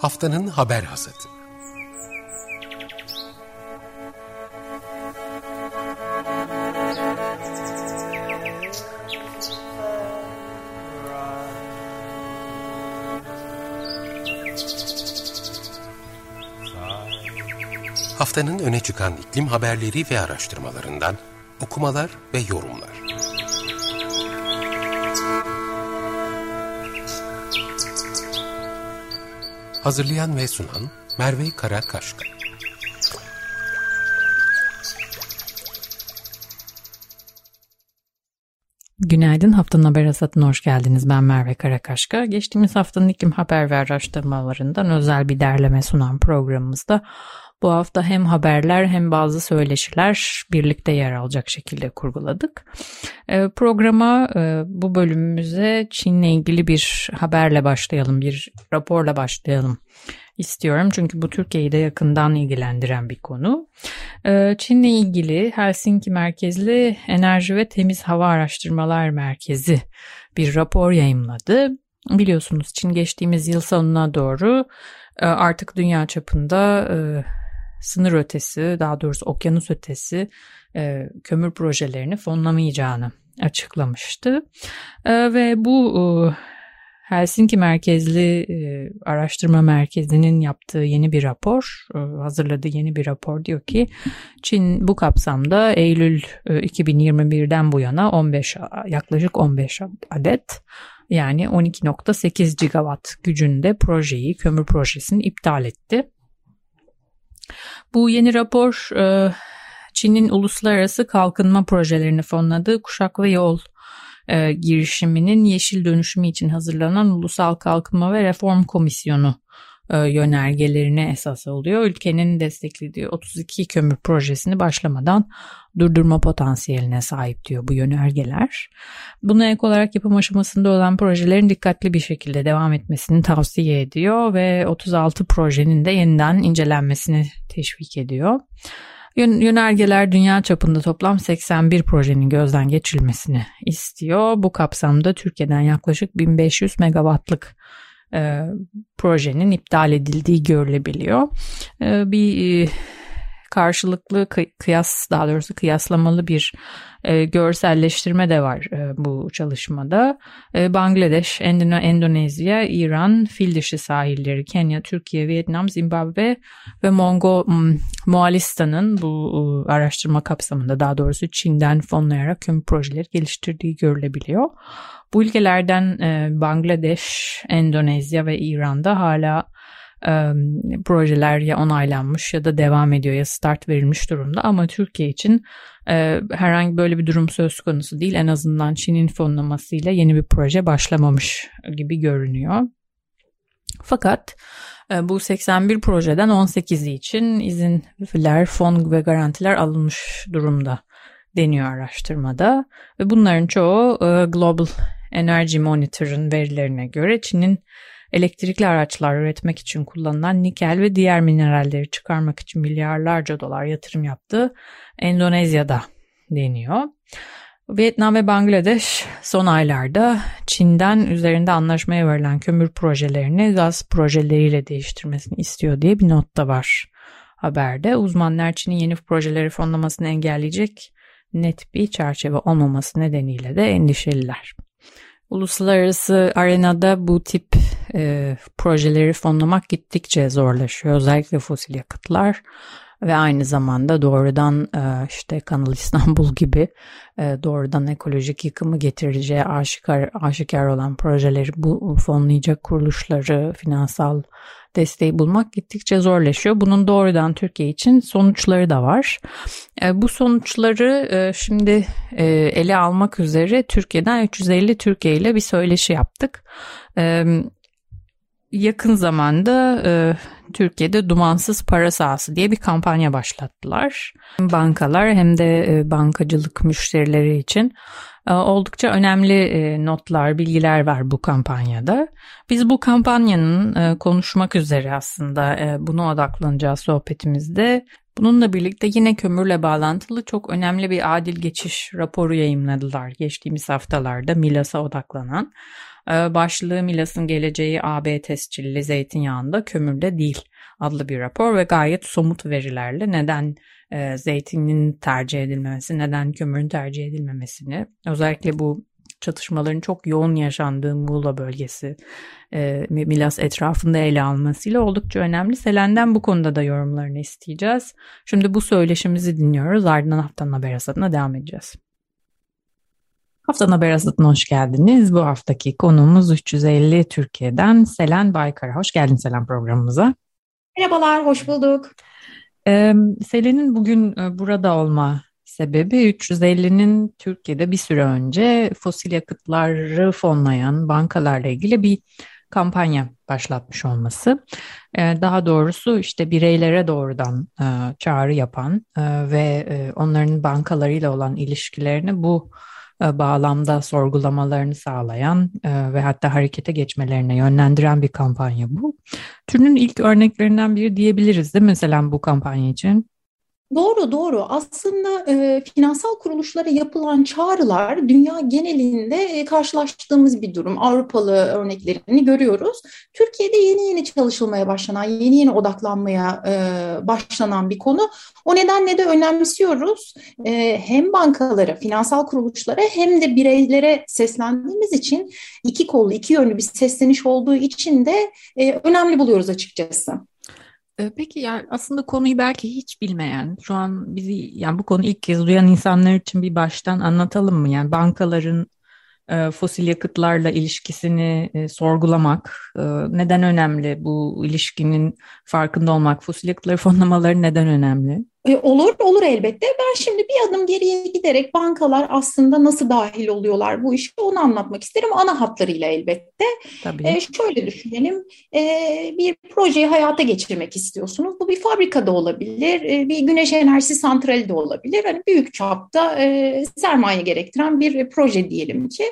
Haftanın haber hasadı. Haftanın öne çıkan iklim haberleri ve araştırmalarından okumalar ve yorumlar. Hazırlayan ve sunan Merve Karakaşka. Günaydın, haftanın haber hasatına hoş geldiniz. Ben Merve Karakaşka. Geçtiğimiz haftanın iklim haber ve araştırmalarından özel bir derleme sunan programımızda bu hafta hem haberler hem bazı söyleşiler birlikte yer alacak şekilde kurguladık. Ee, programa e, bu bölümümüze Çin'le ilgili bir haberle başlayalım, bir raporla başlayalım istiyorum. Çünkü bu Türkiye'yi de yakından ilgilendiren bir konu. Ee, Çin'le ilgili Helsinki merkezli Enerji ve Temiz Hava Araştırmalar Merkezi bir rapor yayımladı. Biliyorsunuz Çin geçtiğimiz yıl sonuna doğru e, artık dünya çapında e, sınır ötesi, daha doğrusu okyanus ötesi kömür projelerini fonlamayacağını açıklamıştı. E, ve bu e, Helsinki merkezli e, araştırma merkezinin yaptığı yeni bir rapor, e, hazırladığı yeni bir rapor diyor ki Çin bu kapsamda Eylül e, 2021'den bu yana 15 yaklaşık 15 adet yani 12.8 gigawatt gücünde projeyi, kömür projesini iptal etti. Bu yeni rapor Çin'in uluslararası kalkınma projelerini fonladığı Kuşak ve Yol e, girişiminin yeşil dönüşümü için hazırlanan Ulusal Kalkınma ve Reform Komisyonu e, yönergelerine esas oluyor. Ülkenin desteklediği 32 kömür projesini başlamadan durdurma potansiyeline sahip diyor bu yönergeler. Buna ek olarak yapım aşamasında olan projelerin dikkatli bir şekilde devam etmesini tavsiye ediyor ve 36 projenin de yeniden incelenmesini teşvik ediyor. Yönergeler dünya çapında toplam 81 projenin gözden geçirilmesini istiyor. Bu kapsamda Türkiye'den yaklaşık 1500 megawattlık e, projenin iptal edildiği görülebiliyor. E, bir e, karşılıklı kıyas daha doğrusu kıyaslamalı bir e, görselleştirme de var e, bu çalışmada. E, Bangladeş, Endone Endonezya, İran, fil dişi sahilleri, Kenya, Türkiye, Vietnam, Zimbabwe ve Mongo Moğolistan'ın bu e, araştırma kapsamında daha doğrusu Çin'den fonlayarak kömür projeleri geliştirdiği görülebiliyor. Bu ülkelerden e, Bangladeş, Endonezya ve İran'da hala e, projeler ya onaylanmış ya da devam ediyor ya start verilmiş durumda ama Türkiye için e, herhangi böyle bir durum söz konusu değil. En azından Çin'in fonlamasıyla yeni bir proje başlamamış gibi görünüyor. Fakat e, bu 81 projeden 18'i için izinler, fon ve garantiler alınmış durumda deniyor araştırmada. Ve bunların çoğu e, Global Energy Monitor'ın verilerine göre Çin'in elektrikli araçlar üretmek için kullanılan nikel ve diğer mineralleri çıkarmak için milyarlarca dolar yatırım yaptığı Endonezya'da deniyor. Vietnam ve Bangladeş son aylarda Çin'den üzerinde anlaşmaya verilen kömür projelerini gaz projeleriyle değiştirmesini istiyor diye bir not da var haberde. Uzmanlar Çin'in yeni projeleri fonlamasını engelleyecek net bir çerçeve olmaması nedeniyle de endişeliler. Uluslararası arenada bu tip e, projeleri fonlamak gittikçe zorlaşıyor. Özellikle fosil yakıtlar ve aynı zamanda doğrudan e, işte Kanal İstanbul gibi e, doğrudan ekolojik yıkımı getireceği aşikar, aşikar olan projeleri bu fonlayacak kuruluşları finansal desteği bulmak gittikçe zorlaşıyor. Bunun doğrudan Türkiye için sonuçları da var. E, bu sonuçları e, şimdi e, ele almak üzere Türkiye'den 350 Türkiye ile bir söyleşi yaptık. E, yakın zamanda e, Türkiye'de dumansız para sahası diye bir kampanya başlattılar. Bankalar hem de e, bankacılık müşterileri için e, oldukça önemli e, notlar, bilgiler var bu kampanyada. Biz bu kampanyanın e, konuşmak üzere aslında e, buna odaklanacağız sohbetimizde. Bununla birlikte yine kömürle bağlantılı çok önemli bir adil geçiş raporu yayınladılar geçtiğimiz haftalarda Milas'a odaklanan. Ee, başlığı Milas'ın geleceği AB tescilli zeytinyağında kömürde değil adlı bir rapor ve gayet somut verilerle neden e, zeytinin tercih edilmemesi, neden kömürün tercih edilmemesini özellikle bu çatışmaların çok yoğun yaşandığı Muğla bölgesi e, Milas etrafında ele almasıyla oldukça önemli. Selen'den bu konuda da yorumlarını isteyeceğiz. Şimdi bu söyleşimizi dinliyoruz. Ardından haftanın haber devam edeceğiz. Haftanın haber hasatına hoş geldiniz. Bu haftaki konuğumuz 350 Türkiye'den Selen Baykara. Hoş geldin Selen programımıza. Merhabalar, hoş bulduk. Ee, Selen'in bugün e, burada olma sebebi 350'nin Türkiye'de bir süre önce fosil yakıtları fonlayan bankalarla ilgili bir kampanya başlatmış olması. Daha doğrusu işte bireylere doğrudan e, çağrı yapan e, ve onların bankalarıyla olan ilişkilerini bu bağlamda sorgulamalarını sağlayan e, ve hatta harekete geçmelerine yönlendiren bir kampanya bu. Türünün ilk örneklerinden biri diyebiliriz mi mesela bu kampanya için? Doğru doğru. Aslında e, finansal kuruluşlara yapılan çağrılar dünya genelinde e, karşılaştığımız bir durum. Avrupalı örneklerini görüyoruz. Türkiye'de yeni yeni çalışılmaya başlanan, yeni yeni odaklanmaya e, başlanan bir konu. O nedenle de önemsiyoruz. E, hem bankalara, finansal kuruluşlara hem de bireylere seslendiğimiz için iki kollu, iki yönlü bir sesleniş olduğu için de e, önemli buluyoruz açıkçası. Ee, peki yani aslında konuyu belki hiç bilmeyen, şu an bizi yani bu konu ilk kez duyan insanlar için bir baştan anlatalım mı? Yani bankaların e, fosil yakıtlarla ilişkisini e, sorgulamak e, neden önemli? Bu ilişkinin farkında olmak, fosil yakıtları fonlamaları neden önemli? E, olur, olur elbette. Ben şimdi bir adım geriye giderek bankalar aslında nasıl dahil oluyorlar bu işe onu anlatmak isterim. Ana hatlarıyla elbette. Tabii. E, şöyle düşünelim, e, bir projeyi hayata geçirmek istiyorsunuz. Bu bir fabrikada olabilir, e, bir güneş enerjisi santrali de olabilir. Hani büyük çapta e, sermaye gerektiren bir proje diyelim ki.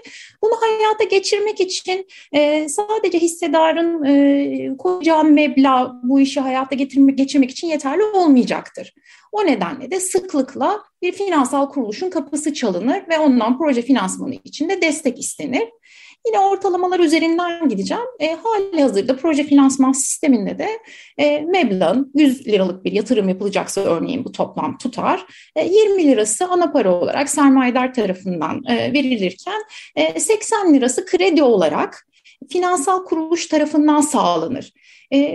Bunu hayata geçirmek için e, sadece hissedarın e, koyacağı meblağ bu işi hayata getirmek, geçirmek için yeterli olmayacaktır. O nedenle de sıklıkla bir finansal kuruluşun kapısı çalınır ve ondan proje finansmanı için de destek istenir. Yine ortalamalar üzerinden gideceğim. E, hali hazırda proje finansman sisteminde de e, meblağın 100 liralık bir yatırım yapılacaksa örneğin bu toplam tutar. E, 20 lirası ana para olarak sermayedar tarafından e, verilirken e, 80 lirası kredi olarak finansal kuruluş tarafından sağlanır.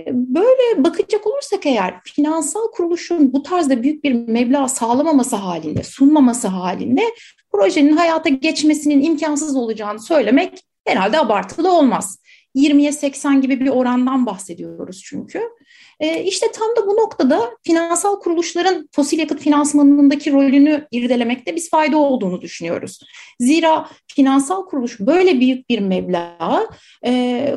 Böyle bakacak olursak eğer finansal kuruluşun bu tarzda büyük bir meblağ sağlamaması halinde, sunmaması halinde projenin hayata geçmesinin imkansız olacağını söylemek herhalde abartılı olmaz. 20'ye 80 gibi bir orandan bahsediyoruz çünkü. E, işte tam da bu noktada finansal kuruluşların fosil yakıt finansmanındaki rolünü irdelemekte biz fayda olduğunu düşünüyoruz. Zira finansal kuruluş böyle büyük bir meblağı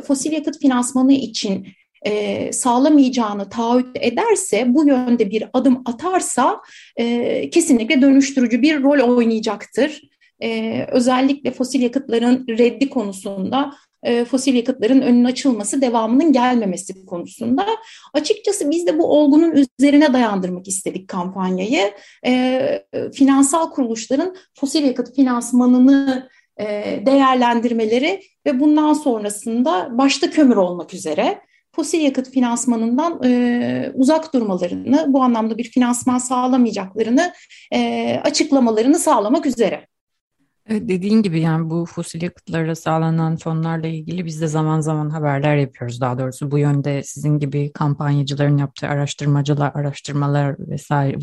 fosil yakıt finansmanı için e, sağlamayacağını taahhüt ederse, bu yönde bir adım atarsa e, kesinlikle dönüştürücü bir rol oynayacaktır. E, özellikle fosil yakıtların reddi konusunda e, fosil yakıtların önünün açılması, devamının gelmemesi konusunda. Açıkçası biz de bu olgunun üzerine dayandırmak istedik kampanyayı. E, finansal kuruluşların fosil yakıt finansmanını e, değerlendirmeleri ve bundan sonrasında başta kömür olmak üzere fosil yakıt finansmanından e, uzak durmalarını, bu anlamda bir finansman sağlamayacaklarını e, açıklamalarını sağlamak üzere. Evet, dediğin gibi yani bu fosil yakıtlara sağlanan fonlarla ilgili biz de zaman zaman haberler yapıyoruz. Daha doğrusu bu yönde sizin gibi kampanyacıların yaptığı araştırmacılar, araştırmalar vesaire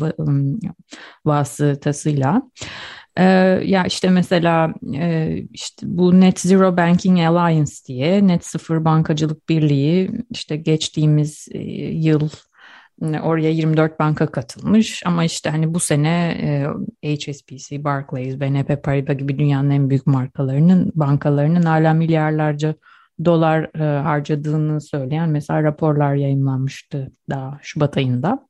vasıtasıyla. Ee, ya işte mesela e, işte bu Net Zero Banking Alliance diye Net Sıfır Bankacılık Birliği işte geçtiğimiz e, yıl Oraya 24 banka katılmış ama işte hani bu sene e, HSBC, Barclays, BNP Paribas gibi dünyanın en büyük markalarının bankalarının hala milyarlarca dolar e, harcadığını söyleyen mesela raporlar yayınlanmıştı daha Şubat ayında.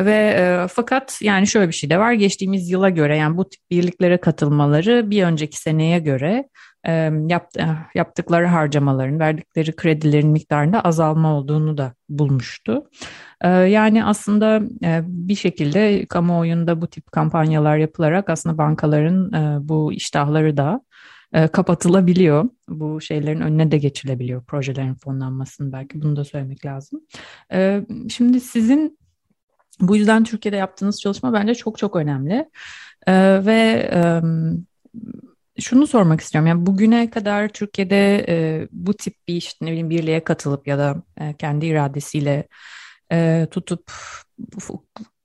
Ve e, fakat yani şöyle bir şey de var geçtiğimiz yıla göre yani bu tip birliklere katılmaları bir önceki seneye göre e, yapt, e, yaptıkları harcamaların verdikleri kredilerin miktarında azalma olduğunu da bulmuştu. E, yani aslında e, bir şekilde kamuoyunda bu tip kampanyalar yapılarak aslında bankaların e, bu iştahları da e, kapatılabiliyor. Bu şeylerin önüne de geçilebiliyor projelerin fonlanmasını belki bunu da söylemek lazım. E, şimdi sizin bu yüzden Türkiye'de yaptığınız çalışma bence çok çok önemli. E, ve e, şunu sormak istiyorum. Yani bugüne kadar Türkiye'de e, bu tip bir işte ne bileyim birliğe katılıp ya da e, kendi iradesiyle e, tutup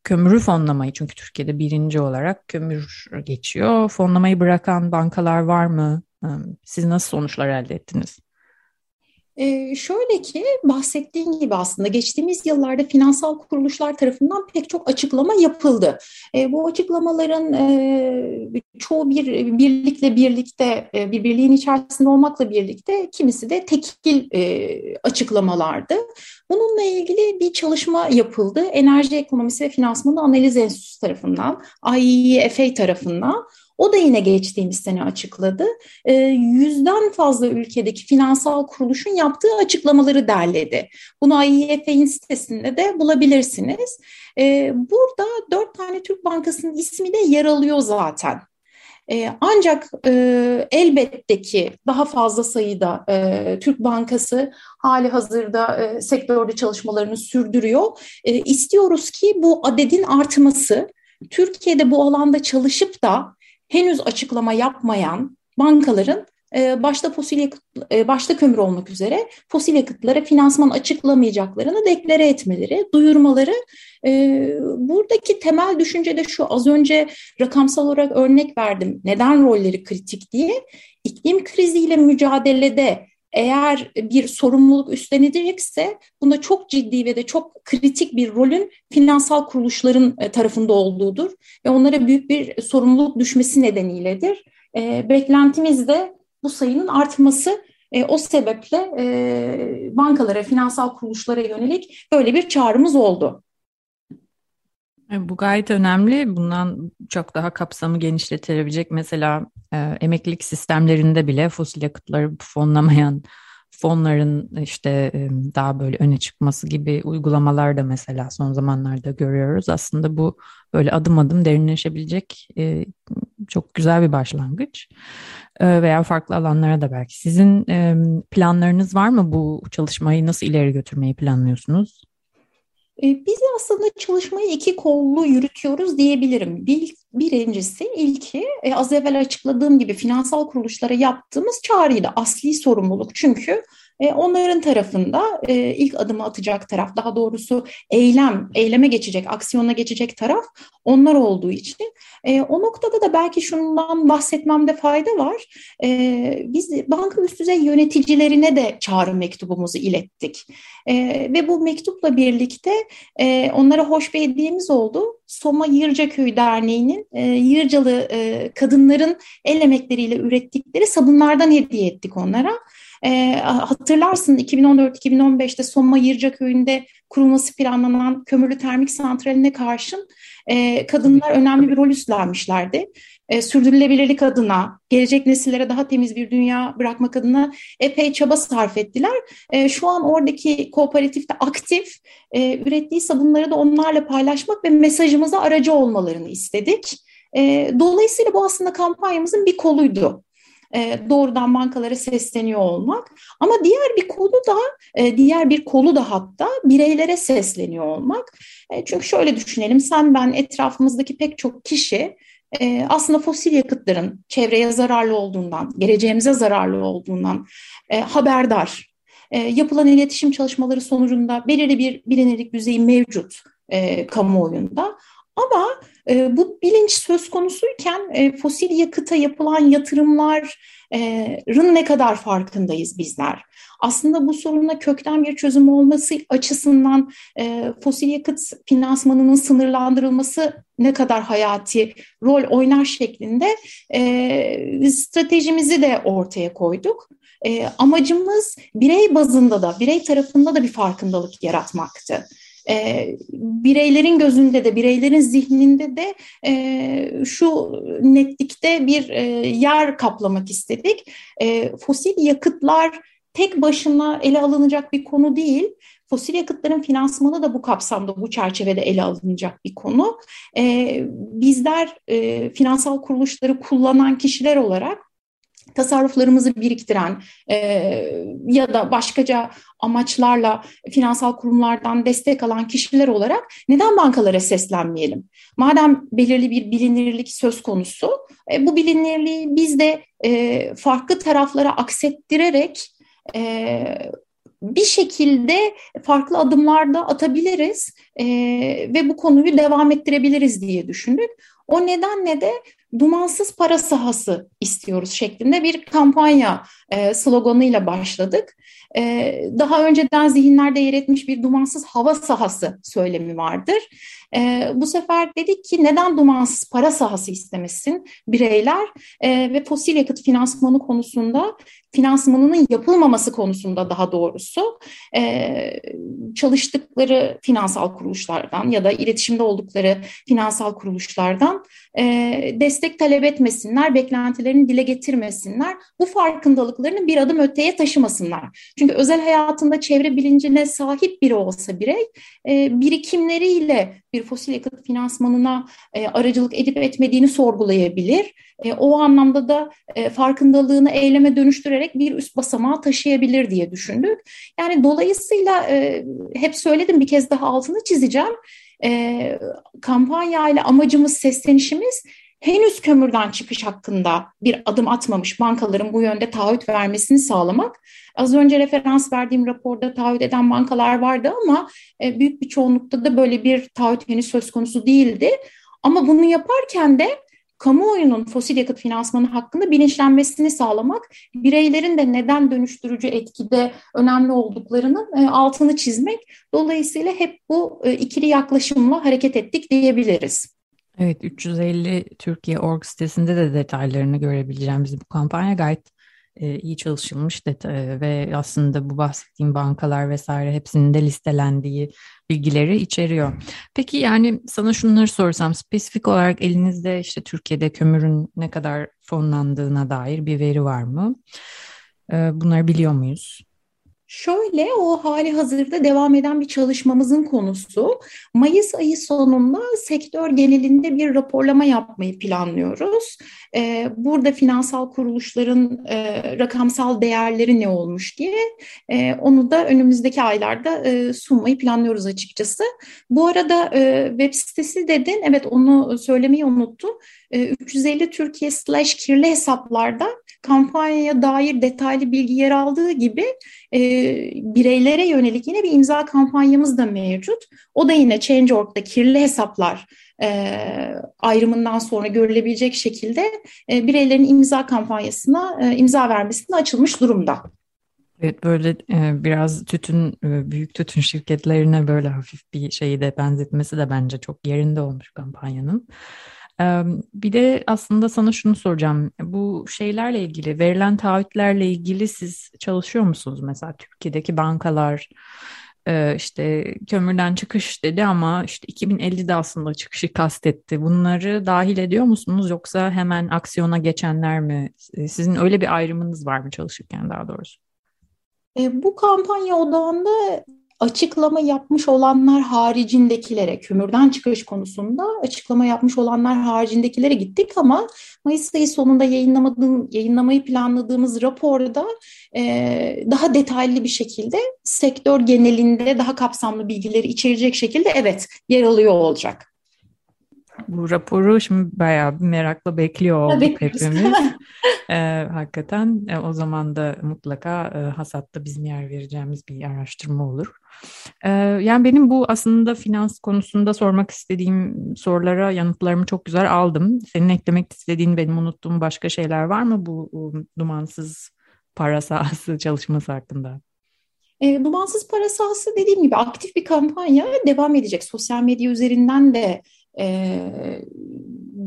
kömürü fonlamayı çünkü Türkiye'de birinci olarak kömür geçiyor. Fonlamayı bırakan bankalar var mı? Siz nasıl sonuçlar elde ettiniz? Ee, şöyle ki bahsettiğin gibi aslında geçtiğimiz yıllarda finansal kuruluşlar tarafından pek çok açıklama yapıldı. E, bu açıklamaların e, çoğu bir birlikle birlikte e, bir birliğin içerisinde olmakla birlikte kimisi de tekil e, açıklamalardı. Bununla ilgili bir çalışma yapıldı. Enerji Ekonomisi ve Finansmanı Analiz Enstitüsü tarafından, IEFA tarafından. O da yine geçtiğimiz sene açıkladı. E, yüzden fazla ülkedeki finansal kuruluşun yaptığı açıklamaları derledi. Bunu IEF'in sitesinde de bulabilirsiniz. E, burada dört tane Türk Bankası'nın ismi de yer alıyor zaten. E, ancak e, elbette ki daha fazla sayıda e, Türk Bankası hali hazırda e, sektörde çalışmalarını sürdürüyor. E, istiyoruz ki bu adedin artması, Türkiye'de bu alanda çalışıp da henüz açıklama yapmayan bankaların e, başta fosil yakıt, e, başta kömür olmak üzere fosil yakıtlara finansman açıklamayacaklarını deklare etmeleri, duyurmaları. E, buradaki temel düşünce de şu, az önce rakamsal olarak örnek verdim. Neden rolleri kritik diye. İklim kriziyle mücadelede eğer bir sorumluluk üstlenilecekse bunda çok ciddi ve de çok kritik bir rolün finansal kuruluşların e, tarafında olduğudur ve onlara büyük bir sorumluluk düşmesi nedeniyledir. E, beklentimiz de bu sayının artması. E, o sebeple e, bankalara, finansal kuruluşlara yönelik böyle bir çağrımız oldu. E, bu gayet önemli. Bundan çok daha kapsamı genişletilebilecek mesela e, emeklilik sistemlerinde bile fosil yakıtları fonlamayan fonların işte e, daha böyle öne çıkması gibi uygulamalar da mesela son zamanlarda görüyoruz. Aslında bu böyle adım adım derinleşebilecek e, çok güzel bir başlangıç e, veya farklı alanlara da belki. Sizin e, planlarınız var mı bu çalışmayı nasıl ileri götürmeyi planlıyorsunuz? E, biz aslında çalışmayı iki kollu yürütüyoruz diyebilirim. Bir, birincisi ilki e, az evvel açıkladığım gibi finansal kuruluşlara yaptığımız çağrıydı. Asli sorumluluk çünkü e, onların tarafında e, ilk adımı atacak taraf, daha doğrusu eylem, eyleme geçecek, aksiyona geçecek taraf onlar olduğu için. E, o noktada da belki şundan bahsetmemde fayda var. Biz banka üst düzey yöneticilerine de çağrı mektubumuzu ilettik. Ve bu mektupla birlikte onlara hoş bir hediyemiz oldu. Soma Yırcaköy Derneği'nin Yırcalı kadınların el emekleriyle ürettikleri sabunlardan hediye ettik onlara. E, hatırlarsın 2014-2015'te Soma Yırca Köyü'nde kurulması planlanan kömürlü termik santraline karşın e, kadınlar önemli bir rol üstlenmişlerdi. E, sürdürülebilirlik adına, gelecek nesillere daha temiz bir dünya bırakmak adına epey çaba sarf ettiler. E, şu an oradaki kooperatifte aktif, e, ürettiği sabunları da onlarla paylaşmak ve mesajımıza aracı olmalarını istedik. E, dolayısıyla bu aslında kampanyamızın bir koluydu e, doğrudan bankalara sesleniyor olmak. Ama diğer bir kolu da e, diğer bir kolu da hatta bireylere sesleniyor olmak. E, çünkü şöyle düşünelim sen ben etrafımızdaki pek çok kişi aslında fosil yakıtların çevreye zararlı olduğundan, geleceğimize zararlı olduğundan haberdar. Yapılan iletişim çalışmaları sonucunda belirli bir bilinirlik düzeyi mevcut kamuoyunda. Ama e, bu bilinç söz konusuyken e, fosil yakıta yapılan yatırımların ne kadar farkındayız bizler? Aslında bu soruna kökten bir çözüm olması açısından e, fosil yakıt finansmanının sınırlandırılması ne kadar hayati rol oynar şeklinde e, stratejimizi de ortaya koyduk. E, amacımız birey bazında da, birey tarafında da bir farkındalık yaratmaktı e, bireylerin gözünde de bireylerin zihninde de e, şu netlikte bir e, yer kaplamak istedik. E, fosil yakıtlar tek başına ele alınacak bir konu değil. Fosil yakıtların finansmanı da bu kapsamda, bu çerçevede ele alınacak bir konu. E, bizler e, finansal kuruluşları kullanan kişiler olarak tasarruflarımızı biriktiren e, ya da başkaca amaçlarla finansal kurumlardan destek alan kişiler olarak neden bankalara seslenmeyelim? Madem belirli bir bilinirlik söz konusu, e, bu bilinirliği biz de e, farklı taraflara aksettirerek e, bir şekilde farklı adımlarda atabiliriz e, ve bu konuyu devam ettirebiliriz diye düşündük. O nedenle de dumansız para sahası istiyoruz şeklinde bir kampanya e, sloganıyla başladık. E, daha önceden zihinlerde yer etmiş bir dumansız hava sahası söylemi vardır. E, bu sefer dedik ki neden dumansız para sahası istemesin bireyler ve fosil yakıt finansmanı konusunda finansmanının yapılmaması konusunda daha doğrusu çalıştıkları finansal kuruluşlardan ya da iletişimde oldukları finansal kuruluşlardan destek talep etmesinler, beklentilerini dile getirmesinler, bu farkındalıklarını bir adım öteye taşımasınlar. Çünkü özel hayatında çevre bilincine sahip biri olsa birey, e, birikimleriyle bir fosil yakıt finansmanına e, aracılık edip etmediğini sorgulayabilir. E, o anlamda da e, farkındalığını eyleme dönüştürerek bir üst basamağa taşıyabilir diye düşündük. Yani dolayısıyla e, hep söyledim bir kez daha altını çizeceğim. E, kampanya ile amacımız, seslenişimiz henüz kömürden çıkış hakkında bir adım atmamış bankaların bu yönde taahhüt vermesini sağlamak. Az önce referans verdiğim raporda taahhüt eden bankalar vardı ama e, büyük bir çoğunlukta da böyle bir taahhüt henüz söz konusu değildi. Ama bunu yaparken de kamuoyunun fosil yakıt finansmanı hakkında bilinçlenmesini sağlamak, bireylerin de neden dönüştürücü etkide önemli olduklarının e, altını çizmek. Dolayısıyla hep bu e, ikili yaklaşımla hareket ettik diyebiliriz. Evet 350 Türkiye org sitesinde de detaylarını görebileceğimiz bu kampanya gayet e, iyi çalışılmış detay ve aslında bu bahsettiğim bankalar vesaire hepsinin de listelendiği bilgileri içeriyor. Peki yani sana şunları sorsam spesifik olarak elinizde işte Türkiye'de kömürün ne kadar fonlandığına dair bir veri var mı? E, bunları biliyor muyuz? Şöyle o hali hazırda devam eden bir çalışmamızın konusu. Mayıs ayı sonunda sektör genelinde bir raporlama yapmayı planlıyoruz. Ee, burada finansal kuruluşların e, rakamsal değerleri ne olmuş diye e, onu da önümüzdeki aylarda e, sunmayı planlıyoruz açıkçası. Bu arada web sitesi dedin, evet onu söylemeyi unuttum. 350 Türkiye slash kirli hesaplarda kampanyaya dair detaylı bilgi yer aldığı gibi e, bireylere yönelik yine bir imza kampanyamız da mevcut. O da yine Change.org'da kirli hesaplar e, ayrımından sonra görülebilecek şekilde e, bireylerin imza kampanyasına e, imza vermesine açılmış durumda. Evet böyle e, biraz tütün e, büyük tütün şirketlerine böyle hafif bir şeyi de benzetmesi de bence çok yerinde olmuş kampanyanın. Bir de aslında sana şunu soracağım. Bu şeylerle ilgili, verilen taahhütlerle ilgili siz çalışıyor musunuz? Mesela Türkiye'deki bankalar işte kömürden çıkış dedi ama işte 2050'de aslında çıkışı kastetti. Bunları dahil ediyor musunuz yoksa hemen aksiyona geçenler mi? Sizin öyle bir ayrımınız var mı çalışırken daha doğrusu? E, bu kampanya odağında açıklama yapmış olanlar haricindekilere, kömürden çıkış konusunda açıklama yapmış olanlar haricindekilere gittik ama Mayıs ayı sonunda yayınlamadığım, yayınlamayı planladığımız raporda e, daha detaylı bir şekilde sektör genelinde daha kapsamlı bilgileri içerecek şekilde evet yer alıyor olacak. Bu raporu şimdi bayağı bir merakla bekliyor olduk hepimiz. ee, hakikaten e, o zaman da mutlaka e, hasatta bizim yer vereceğimiz bir araştırma olur. Ee, yani benim bu aslında finans konusunda sormak istediğim sorulara yanıtlarımı çok güzel aldım. Senin eklemek istediğin benim unuttuğum başka şeyler var mı bu, bu dumansız para sahası çalışması hakkında? E, dumansız para sahası dediğim gibi aktif bir kampanya devam edecek. Sosyal medya üzerinden de e,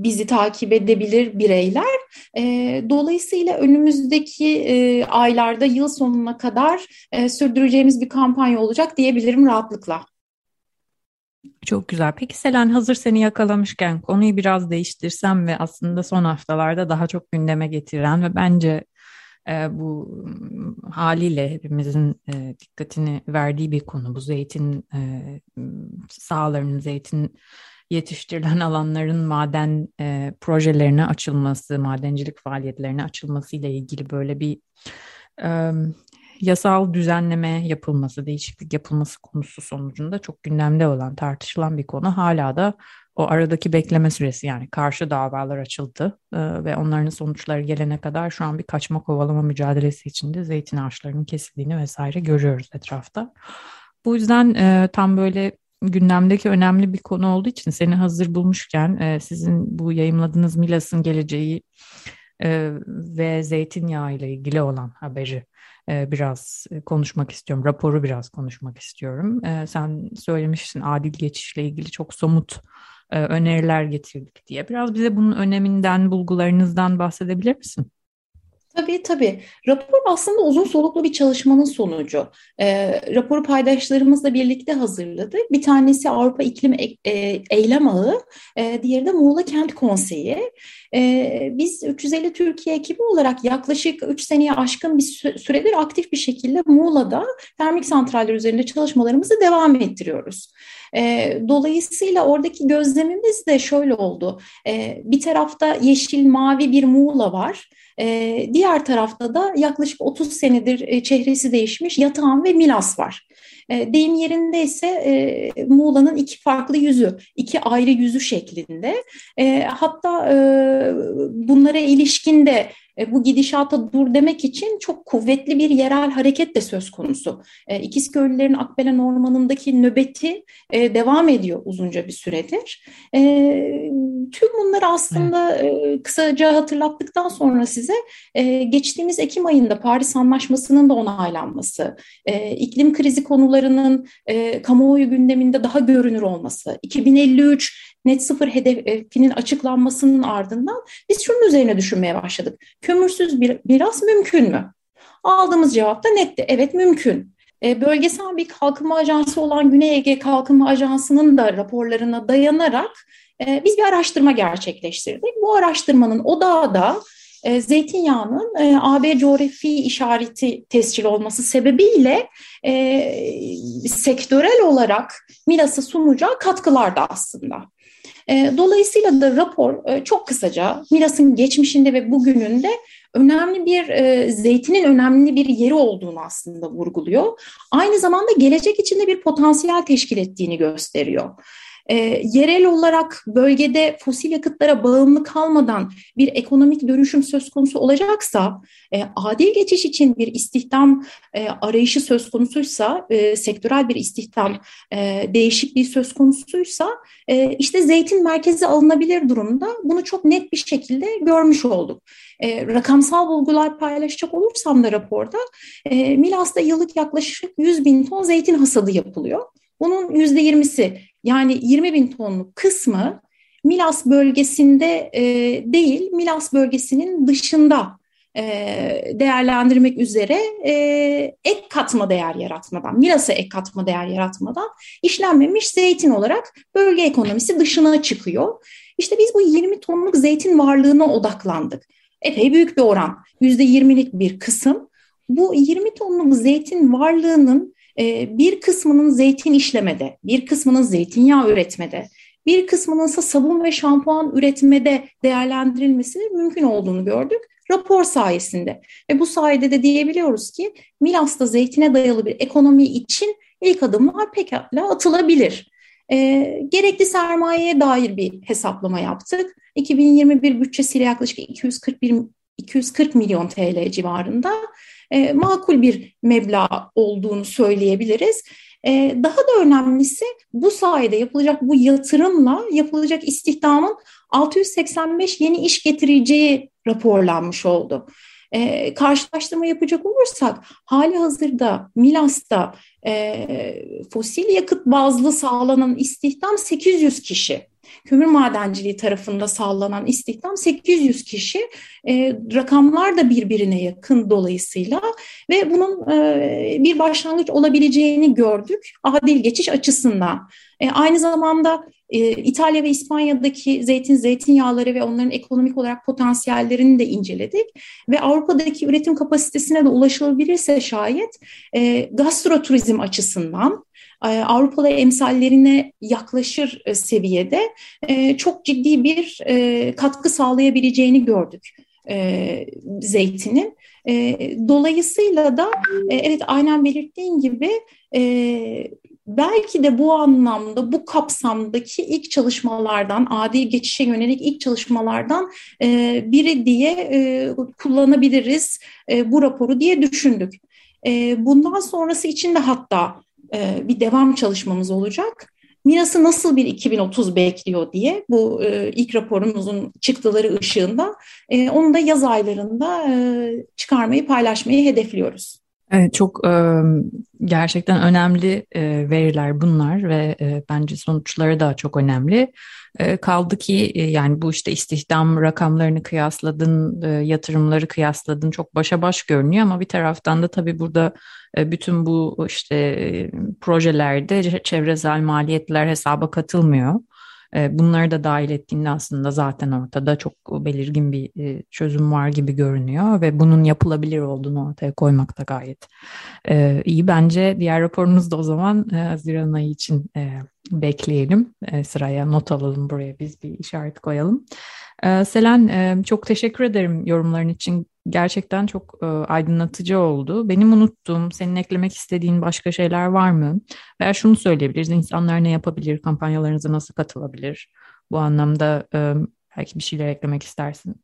bizi takip edebilir bireyler. E, dolayısıyla önümüzdeki e, aylarda yıl sonuna kadar e, sürdüreceğimiz bir kampanya olacak diyebilirim rahatlıkla. Çok güzel. Peki Selen hazır seni yakalamışken konuyu biraz değiştirsem ve aslında son haftalarda daha çok gündeme getiren ve bence e, bu haliyle hepimizin e, dikkatini verdiği bir konu bu zeytin e, sahalarının zeytin yetiştirilen alanların maden e, projelerine açılması, madencilik faaliyetlerine açılması ile ilgili böyle bir e, yasal düzenleme yapılması, değişiklik yapılması konusu sonucunda çok gündemde olan, tartışılan bir konu. Hala da o aradaki bekleme süresi yani karşı davalar açıldı e, ve onların sonuçları gelene kadar şu an bir kaçma kovalama mücadelesi içinde zeytin ağaçlarının kesildiğini vesaire görüyoruz etrafta. Bu yüzden e, tam böyle gündemdeki önemli bir konu olduğu için seni hazır bulmuşken e, sizin bu yayımladığınız Milas'ın geleceği e, ve zeytinyağı ile ilgili olan haberi e, biraz konuşmak istiyorum. Raporu biraz konuşmak istiyorum. E, sen söylemiştin adil geçişle ilgili çok somut e, öneriler getirdik diye. Biraz bize bunun öneminden, bulgularınızdan bahsedebilir misin? Tabii tabii. Rapor aslında uzun soluklu bir çalışmanın sonucu. E, raporu paydaşlarımızla birlikte hazırladık. Bir tanesi Avrupa İklim e, Eylem Ağı, e, diğeri de Muğla Kent Konseyi. E, biz 350 Türkiye ekibi olarak yaklaşık 3 seneye aşkın bir süredir aktif bir şekilde Muğla'da termik santraller üzerinde çalışmalarımızı devam ettiriyoruz. E, dolayısıyla oradaki gözlemimiz de şöyle oldu. E, bir tarafta yeşil, mavi bir Muğla var. E, diğer tarafta da yaklaşık 30 senedir e, çehresi değişmiş Yatağan ve Milas var. E, deyim yerinde ise e, Muğla'nın iki farklı yüzü, iki ayrı yüzü şeklinde. E, hatta e, bunlara ilişkin de e, bu gidişata dur demek için çok kuvvetli bir yerel hareket de söz konusu. E, İkizköylülerin Akbelen Ormanı'ndaki nöbeti e, devam ediyor uzunca bir süredir. E, tüm bunları aslında e, kısaca hatırlattıktan sonra size e, geçtiğimiz Ekim ayında Paris Anlaşması'nın da onaylanması, e, iklim krizi konularının e, kamuoyu gündeminde daha görünür olması, 2053 net sıfır hedefinin açıklanmasının ardından biz şunun üzerine düşünmeye başladık. Kömürsüz bir miras mümkün mü? Aldığımız cevap da netti. Evet mümkün. E, bölgesel bir kalkınma ajansı olan Güney Ege Kalkınma Ajansı'nın da raporlarına dayanarak e, biz bir araştırma gerçekleştirdik. Bu araştırmanın odağı da e, zeytinyağının e, AB coğrafi işareti tescil olması sebebiyle e, sektörel olarak Milas'a sunacağı katkılar da aslında. E, dolayısıyla da rapor e, çok kısaca Milas'ın geçmişinde ve bugününde önemli bir e, zeytinin önemli bir yeri olduğunu aslında vurguluyor. Aynı zamanda gelecek içinde bir potansiyel teşkil ettiğini gösteriyor e, yerel olarak bölgede fosil yakıtlara bağımlı kalmadan bir ekonomik dönüşüm söz konusu olacaksa, e, adil geçiş için bir istihdam e, arayışı söz konusuysa, e, sektörel bir istihdam e, değişikliği söz konusuysa, e, işte zeytin merkezi alınabilir durumda. Bunu çok net bir şekilde görmüş olduk. E, rakamsal bulgular paylaşacak olursam da raporda, e, Milas'ta yıllık yaklaşık 100 bin ton zeytin hasadı yapılıyor. Bunun %20'si yani 20 bin tonluk kısmı Milas bölgesinde e, değil, Milas bölgesinin dışında e, değerlendirmek üzere e, ek katma değer yaratmadan, Milas'a ek katma değer yaratmadan işlenmemiş zeytin olarak bölge ekonomisi dışına çıkıyor. İşte biz bu 20 tonluk zeytin varlığına odaklandık. Epey büyük bir oran, %20'lik bir kısım. Bu 20 tonluk zeytin varlığının e, bir kısmının zeytin işlemede, bir kısmının zeytinyağı üretmede, bir kısmının ise sabun ve şampuan üretmede değerlendirilmesi mümkün olduğunu gördük rapor sayesinde. Ve bu sayede de diyebiliyoruz ki Milas'ta zeytine dayalı bir ekonomi için ilk adımlar pekala atılabilir. E, gerekli sermayeye dair bir hesaplama yaptık. 2021 bütçesiyle yaklaşık 241 240 milyon TL civarında e, makul bir meblağ olduğunu söyleyebiliriz. E, daha da önemlisi bu sayede yapılacak bu yatırımla yapılacak istihdamın 685 yeni iş getireceği raporlanmış oldu. E, karşılaştırma yapacak olursak hali hazırda Milas'ta e, fosil yakıt bazlı sağlanan istihdam 800 kişi kömür madenciliği tarafında sağlanan istihdam 800 kişi. E, rakamlar da birbirine yakın dolayısıyla ve bunun e, bir başlangıç olabileceğini gördük adil geçiş açısından. E, aynı zamanda e, İtalya ve İspanya'daki zeytin, zeytinyağları ve onların ekonomik olarak potansiyellerini de inceledik. Ve Avrupa'daki üretim kapasitesine de ulaşılabilirse şayet e, gastroturizm açısından Avrupalı emsallerine yaklaşır seviyede çok ciddi bir katkı sağlayabileceğini gördük zeytinin. Dolayısıyla da evet aynen belirttiğin gibi belki de bu anlamda, bu kapsamdaki ilk çalışmalardan, adil geçişe yönelik ilk çalışmalardan e, biri diye e, kullanabiliriz e, bu raporu diye düşündük. E, bundan sonrası için de hatta e, bir devam çalışmamız olacak. Miras'ı nasıl bir 2030 bekliyor diye bu e, ilk raporumuzun çıktıları ışığında e, onu da yaz aylarında e, çıkarmayı paylaşmayı hedefliyoruz. Evet, çok e, gerçekten önemli e, veriler bunlar ve e, bence sonuçları da çok önemli. E, kaldı ki e, yani bu işte istihdam rakamlarını kıyasladın, e, yatırımları kıyasladın çok başa baş görünüyor ama bir taraftan da tabii burada e, bütün bu işte projelerde çevresel maliyetler hesaba katılmıyor. Bunları da dahil ettiğinde aslında zaten ortada çok belirgin bir çözüm var gibi görünüyor ve bunun yapılabilir olduğunu ortaya koymak da gayet iyi. Bence diğer raporumuz da o zaman Haziran ayı için bekleyelim. Sıraya not alalım buraya biz bir işaret koyalım. Selen çok teşekkür ederim yorumların için gerçekten çok e, aydınlatıcı oldu. Benim unuttuğum, senin eklemek istediğin başka şeyler var mı? Veya şunu söyleyebiliriz, insanlar ne yapabilir, kampanyalarınıza nasıl katılabilir? Bu anlamda e, belki bir şeyler eklemek istersin.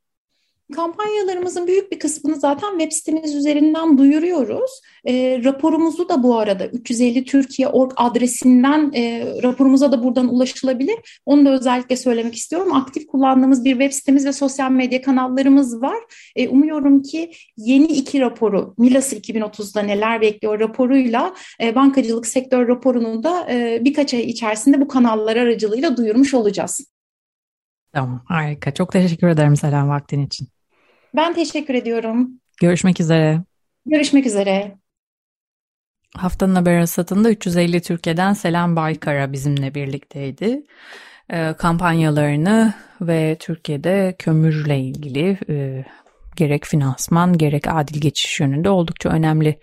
Kampanyalarımızın büyük bir kısmını zaten web sitemiz üzerinden duyuruyoruz. E, raporumuzu da bu arada 350 Türkiye org adresinden e, raporumuza da buradan ulaşılabilir. Onu da özellikle söylemek istiyorum. Aktif kullandığımız bir web sitemiz ve sosyal medya kanallarımız var. E, umuyorum ki yeni iki raporu, Milas 2030'da neler bekliyor raporuyla e, bankacılık sektör raporunu da e, birkaç ay içerisinde bu kanallar aracılığıyla duyurmuş olacağız. Tamam harika. Çok teşekkür ederim Selam vaktin için. Ben teşekkür ediyorum. Görüşmek üzere. Görüşmek üzere. Haftanın haber hasatında 350 Türkiye'den Selam Baykara bizimle birlikteydi. E, kampanyalarını ve Türkiye'de kömürle ilgili e, gerek finansman gerek adil geçiş yönünde oldukça önemli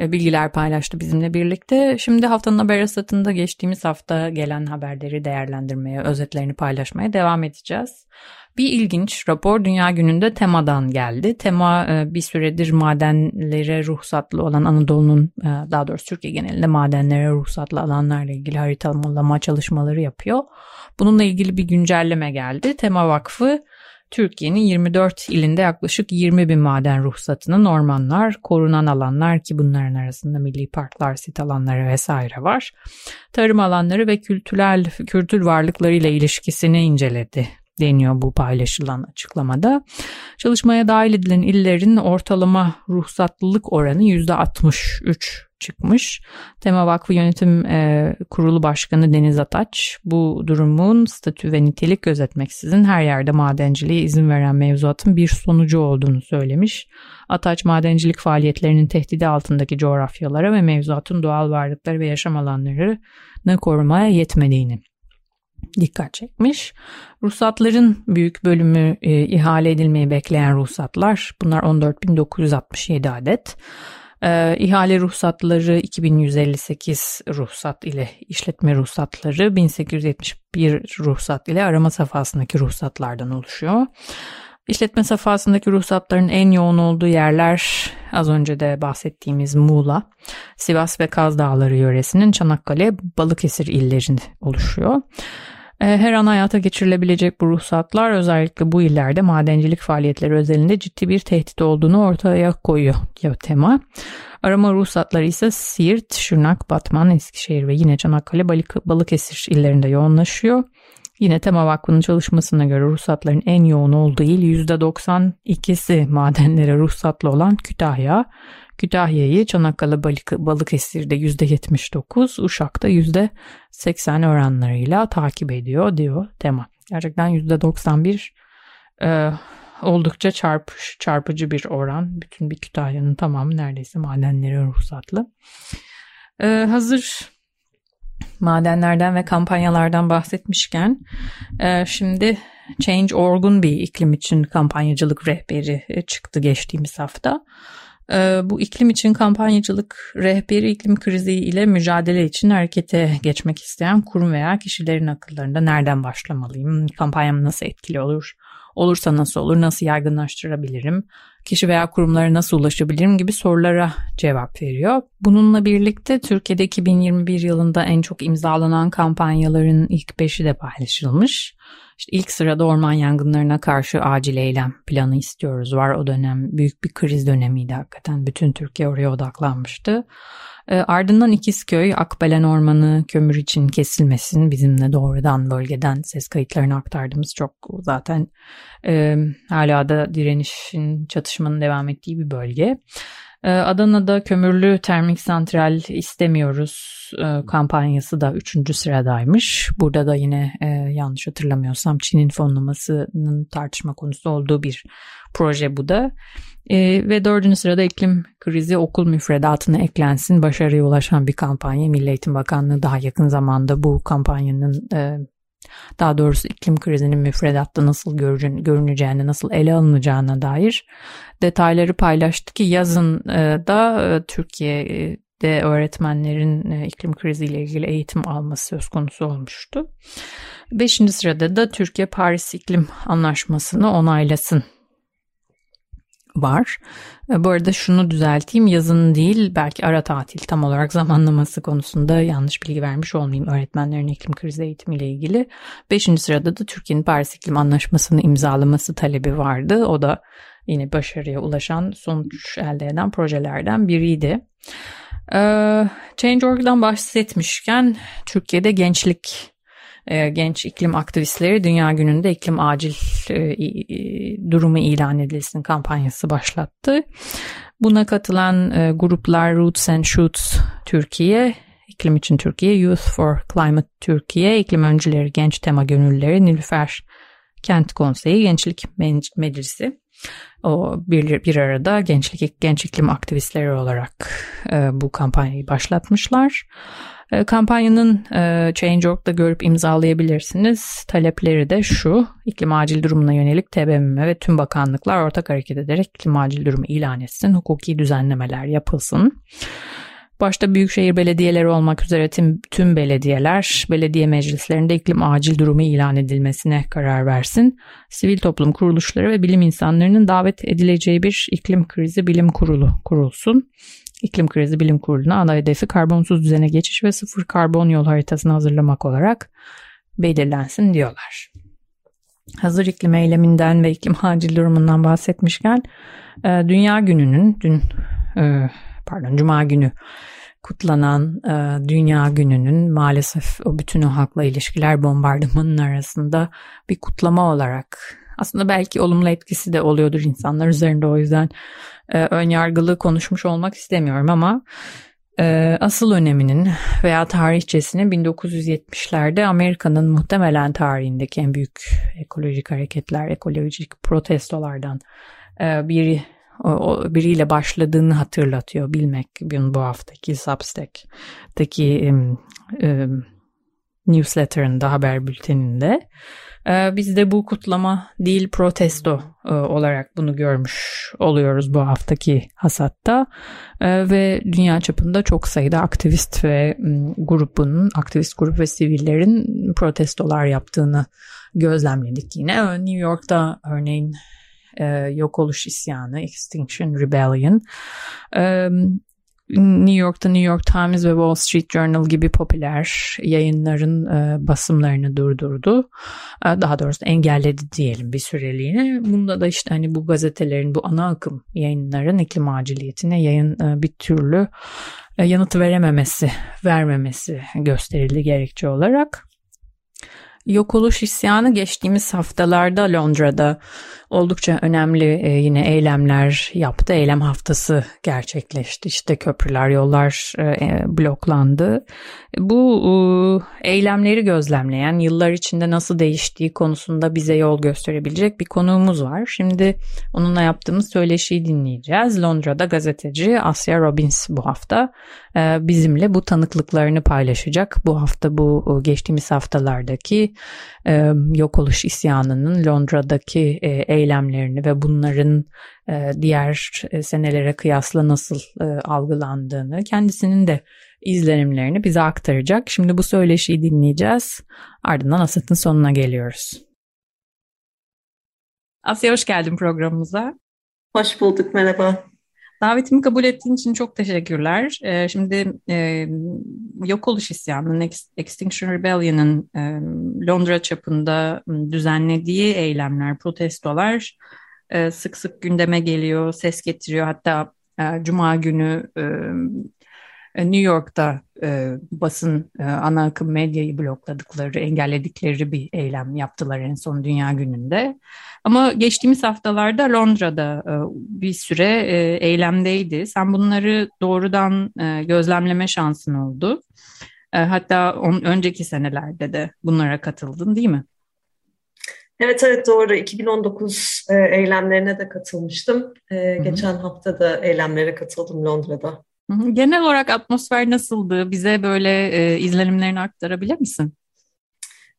e, bilgiler paylaştı bizimle birlikte. Şimdi haftanın haber hasatında geçtiğimiz hafta gelen haberleri değerlendirmeye, özetlerini paylaşmaya devam edeceğiz. Bir ilginç rapor Dünya Günü'nde TEMA'dan geldi. TEMA e, bir süredir madenlere ruhsatlı olan Anadolu'nun e, daha doğrusu Türkiye genelinde madenlere ruhsatlı alanlarla ilgili haritalama çalışmaları yapıyor. Bununla ilgili bir güncelleme geldi. TEMA Vakfı Türkiye'nin 24 ilinde yaklaşık 20 bin maden ruhsatının ormanlar, korunan alanlar ki bunların arasında milli parklar, sit alanları vesaire var. Tarım alanları ve kültürel kültür varlıklarıyla ilişkisini inceledi deniyor bu paylaşılan açıklamada. Çalışmaya dahil edilen illerin ortalama ruhsatlılık oranı %63 çıkmış. Tema Vakfı Yönetim e, Kurulu Başkanı Deniz Ataç bu durumun statü ve nitelik gözetmeksizin her yerde madenciliğe izin veren mevzuatın bir sonucu olduğunu söylemiş. Ataç madencilik faaliyetlerinin tehdidi altındaki coğrafyalara ve mevzuatın doğal varlıkları ve yaşam alanlarını korumaya yetmediğini dikkat çekmiş. Ruhsatların büyük bölümü e, ihale edilmeyi bekleyen ruhsatlar. Bunlar 14.967 adet. E, ihale ruhsatları 2158 ruhsat ile işletme ruhsatları 1871 ruhsat ile arama safhasındaki ruhsatlardan oluşuyor. İşletme safhasındaki ruhsatların en yoğun olduğu yerler az önce de bahsettiğimiz Muğla, Sivas ve Kaz Dağları yöresinin Çanakkale, Balıkesir illerinde oluşuyor. Ee, her an hayata geçirilebilecek bu ruhsatlar özellikle bu illerde madencilik faaliyetleri özelinde ciddi bir tehdit olduğunu ortaya koyuyor tema. Arama ruhsatları ise Siirt, Şırnak, Batman, Eskişehir ve yine Çanakkale, Balık, Balıkesir illerinde yoğunlaşıyor. Yine Tema Vakfı'nın çalışmasına göre ruhsatların en yoğun olduğu il %92'si madenlere ruhsatlı olan Kütahya. Kütahya'yı Çanakkale Balık, Balıkesir'de %79, Uşak'ta %80 oranlarıyla takip ediyor diyor Tema. Gerçekten %91 e, oldukça çarp, çarpıcı bir oran. Bütün bir Kütahya'nın tamamı neredeyse madenlere ruhsatlı. E, hazır madenlerden ve kampanyalardan bahsetmişken e, şimdi Change.org'un bir iklim için kampanyacılık rehberi e, çıktı geçtiğimiz hafta. Ee, bu iklim için kampanyacılık rehberi iklim krizi ile mücadele için harekete geçmek isteyen kurum veya kişilerin akıllarında nereden başlamalıyım, kampanyam nasıl etkili olur, olursa nasıl olur, nasıl yaygınlaştırabilirim, kişi veya kurumlara nasıl ulaşabilirim gibi sorulara cevap veriyor. Bununla birlikte Türkiye'de 2021 yılında en çok imzalanan kampanyaların ilk beşi de paylaşılmış. İşte ilk sırada orman yangınlarına karşı acil eylem planı istiyoruz var. O dönem büyük bir kriz dönemiydi hakikaten. Bütün Türkiye oraya odaklanmıştı. E, ardından İkizköy, Akbelen Ormanı kömür için kesilmesin bizimle doğrudan bölgeden ses kayıtlarını aktardığımız çok zaten e, hala da direnişin çatışmanın devam ettiği bir bölge. Ee, Adana'da kömürlü termik santral istemiyoruz e, kampanyası da 3. sıradaymış. Burada da yine e, yanlış hatırlamıyorsam Çin'in fonlamasının tartışma konusu olduğu bir proje bu da. E, ve dördüncü sırada iklim krizi okul müfredatına eklensin başarıya ulaşan bir kampanya. Milli Eğitim Bakanlığı daha yakın zamanda bu kampanyanın daha doğrusu iklim krizinin müfredatta nasıl görüneceğine, nasıl ele alınacağına dair detayları paylaştı ki yazın e, da e, Türkiye'de öğretmenlerin e, iklim kriziyle ilgili eğitim alması söz konusu olmuştu. Beşinci sırada da Türkiye Paris İklim Anlaşması'nı onaylasın var. E, bu arada şunu düzelteyim yazın değil belki ara tatil tam olarak zamanlaması konusunda yanlış bilgi vermiş olmayayım öğretmenlerin iklim krizi eğitimiyle ilgili. Beşinci sırada da Türkiye'nin Paris İklim Anlaşması'nı imzalaması talebi vardı. O da yine başarıya ulaşan sonuç elde eden projelerden biriydi. Ee, Change.org'dan bahsetmişken Türkiye'de gençlik genç iklim aktivistleri Dünya Günü'nde iklim acil e, durumu ilan edilsin kampanyası başlattı. Buna katılan e, gruplar Roots and Shoots Türkiye, İklim için Türkiye, Youth for Climate Türkiye, İklim Öncüleri Genç Tema Gönüllüleri, Nilüfer Kent Konseyi, Gençlik Meclisi. O bir, bir arada gençlik genç iklim aktivistleri olarak e, bu kampanyayı başlatmışlar. E, kampanyanın e, Change.org'da görüp imzalayabilirsiniz. Talepleri de şu, iklim acil durumuna yönelik TBMM ve tüm bakanlıklar ortak hareket ederek iklim acil durumu ilan etsin, hukuki düzenlemeler yapılsın. Başta büyükşehir belediyeleri olmak üzere tüm, tüm belediyeler belediye meclislerinde iklim acil durumu ilan edilmesine karar versin. Sivil toplum kuruluşları ve bilim insanlarının davet edileceği bir iklim krizi bilim kurulu kurulsun. İklim Krizi Bilim Kurulu'na ana hedefi karbonsuz düzene geçiş ve sıfır karbon yol haritasını hazırlamak olarak belirlensin diyorlar. Hazır iklim eyleminden ve iklim acil durumundan bahsetmişken e, Dünya Günü'nün dün e, pardon Cuma günü kutlanan e, Dünya Günü'nün maalesef o bütün o halkla ilişkiler bombardımanın arasında bir kutlama olarak aslında belki olumlu etkisi de oluyordur insanlar üzerinde o yüzden e, ön yargılı konuşmuş olmak istemiyorum ama e, asıl öneminin veya tarihçesini 1970'lerde Amerika'nın muhtemelen tarihindeki en büyük ekolojik hareketler, ekolojik protestolardan e, biri o, biriyle başladığını hatırlatıyor bilmek bu haftaki Substack'taki e, newsletter'ında haber bülteninde. Ee, biz de bu kutlama değil protesto e, olarak bunu görmüş oluyoruz bu haftaki hasatta ee, ve dünya çapında çok sayıda aktivist ve grubun, aktivist grup ve sivillerin protestolar yaptığını gözlemledik yine. New York'ta örneğin e, yok oluş isyanı, Extinction Rebellion New York'ta New York Times ve Wall Street Journal gibi popüler yayınların e, basımlarını durdurdu. E, daha doğrusu engelledi diyelim bir süreliğine. Bunda da işte hani bu gazetelerin bu ana akım yayınların iklim aciliyetine yayın e, bir türlü e, yanıt verememesi, vermemesi gösterildi gerekçe olarak. Yok oluş isyanı geçtiğimiz haftalarda Londra'da oldukça önemli e, yine eylemler yaptı. Eylem haftası gerçekleşti. İşte köprüler, yollar e, e bloklandı. Bu e, eylemleri gözlemleyen, yıllar içinde nasıl değiştiği konusunda bize yol gösterebilecek bir konuğumuz var. Şimdi onunla yaptığımız söyleşiyi dinleyeceğiz. Londra'da gazeteci Asya Robbins bu hafta e, bizimle bu tanıklıklarını paylaşacak. Bu hafta bu geçtiğimiz haftalardaki e, yok oluş isyanının Londra'daki e, eylemlerini ve bunların e, diğer e, senelere kıyasla nasıl e, algılandığını, kendisinin de izlenimlerini bize aktaracak. Şimdi bu söyleşiyi dinleyeceğiz. Ardından Asat'ın sonuna geliyoruz. Asya hoş geldin programımıza. Hoş bulduk, merhaba. Davetimi kabul ettiğin için çok teşekkürler. Ee, şimdi e, yok oluş isyanının, Extinction Rebellion'ın e, Londra çapında düzenlediği eylemler, protestolar e, sık sık gündeme geliyor, ses getiriyor. Hatta Cuma günü e, New York'ta e, basın e, ana akım medyayı blokladıkları, engelledikleri bir eylem yaptılar en son Dünya Günü'nde. Ama geçtiğimiz haftalarda Londra'da e, bir süre e, eylemdeydi. Sen bunları doğrudan e, gözlemleme şansın oldu. E, hatta on, önceki senelerde de bunlara katıldın değil mi? Evet evet doğru. 2019 e, eylemlerine de katılmıştım. E, geçen hafta da eylemlere katıldım Londra'da. Genel olarak atmosfer nasıldı? Bize böyle e, izlenimlerini aktarabilir misin?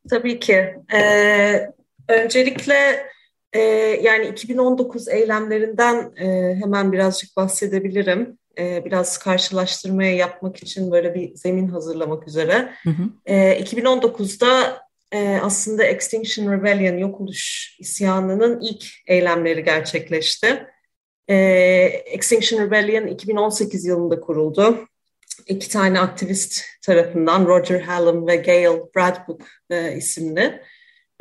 Tabii ki. Ee, öncelikle e, yani 2019 eylemlerinden e, hemen birazcık bahsedebilirim. E, biraz karşılaştırmaya yapmak için böyle bir zemin hazırlamak üzere. Hı hı. E, 2019'da e, aslında Extinction Rebellion, yok oluş isyanının ilk eylemleri gerçekleşti. E, Extinction Rebellion 2018 yılında kuruldu. İki tane aktivist tarafından Roger Hallam ve Gail Bradbook e, isimli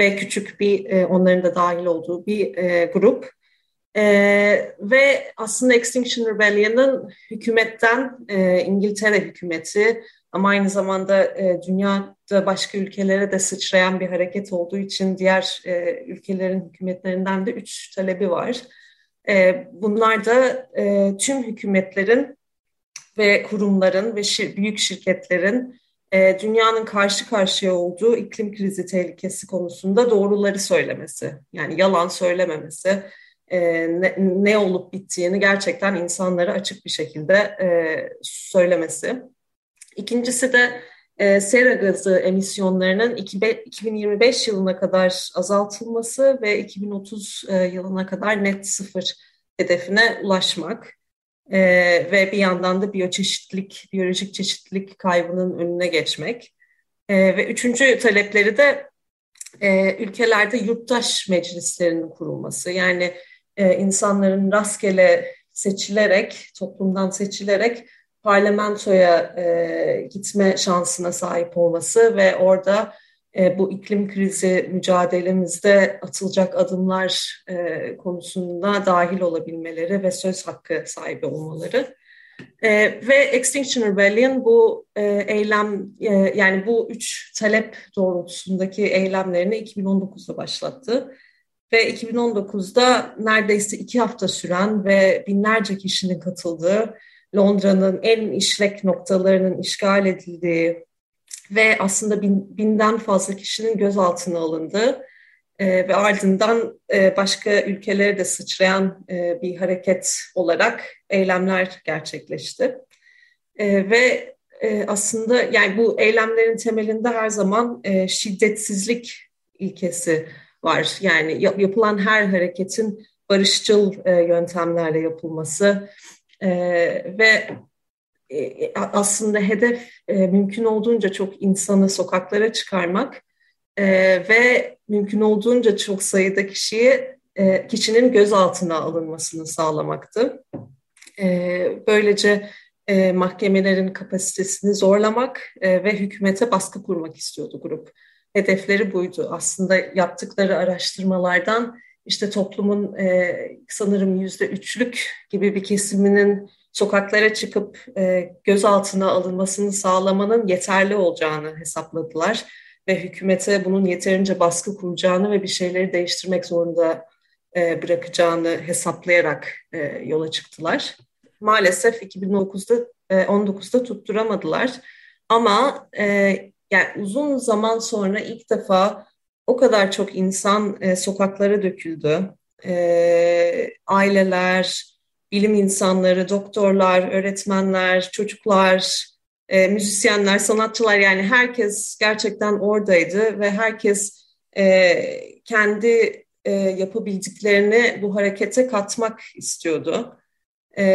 ve küçük bir e, onların da dahil olduğu bir e, grup. E, ve aslında Extinction Rebellion'ın hükümetten e, İngiltere hükümeti ama aynı zamanda e, dünyada başka ülkelere de sıçrayan bir hareket olduğu için diğer e, ülkelerin hükümetlerinden de üç talebi var. E, bunlar da e, tüm hükümetlerin ve kurumların ve büyük şirketlerin e, dünyanın karşı karşıya olduğu iklim krizi tehlikesi konusunda doğruları söylemesi. Yani yalan söylememesi, e, ne, olup bittiğini gerçekten insanlara açık bir şekilde söylemesi. İkincisi de e, sera gazı emisyonlarının 2025 yılına kadar azaltılması ve 2030 e, yılına kadar net sıfır hedefine ulaşmak e, ve bir yandan da biyoçeşitlilik, biyolojik çeşitlilik kaybının önüne geçmek. E, ve üçüncü talepleri de e, ülkelerde yurttaş meclislerinin kurulması. Yani e, insanların rastgele seçilerek, toplumdan seçilerek parlamentoya e, gitme şansına sahip olması ve orada e, bu iklim krizi mücadelemizde atılacak adımlar e, konusunda dahil olabilmeleri ve söz hakkı sahibi olmaları. E, ve Extinction Rebellion bu e, eylem e, yani bu üç talep doğrultusundaki eylemlerini 2019'da başlattı. Ve 2019'da neredeyse iki hafta süren ve binlerce kişinin katıldığı Londra'nın en işlek noktalarının işgal edildiği ve aslında bin, binden fazla kişinin gözaltına alındığı e, ve ardından e, başka ülkelere de sıçrayan e, bir hareket olarak eylemler gerçekleşti. E, ve e, aslında yani bu eylemlerin temelinde her zaman e, şiddetsizlik ilkesi var. Yani yap, yapılan her hareketin barışçıl e, yöntemlerle yapılması, e, ve e, aslında hedef e, mümkün olduğunca çok insanı sokaklara çıkarmak e, ve mümkün olduğunca çok sayıda kişiyi e, kişinin gözaltına alınmasını sağlamaktı. E, böylece e, mahkemelerin kapasitesini zorlamak e, ve hükümete baskı kurmak istiyordu grup. Hedefleri buydu. Aslında yaptıkları araştırmalardan işte toplumun e, sanırım yüzde üçlük gibi bir kesiminin sokaklara çıkıp e, gözaltına alınmasını sağlamanın yeterli olacağını hesapladılar ve hükümete bunun yeterince baskı kuracağını ve bir şeyleri değiştirmek zorunda e, bırakacağını hesaplayarak e, yola çıktılar. Maalesef 2009'da e, 19'da tutturamadılar ama e, yani uzun zaman sonra ilk defa o kadar çok insan e, sokaklara döküldü. E, aileler, bilim insanları, doktorlar, öğretmenler, çocuklar, e, müzisyenler, sanatçılar yani herkes gerçekten oradaydı ve herkes e, kendi e, yapabildiklerini bu harekete katmak istiyordu. E,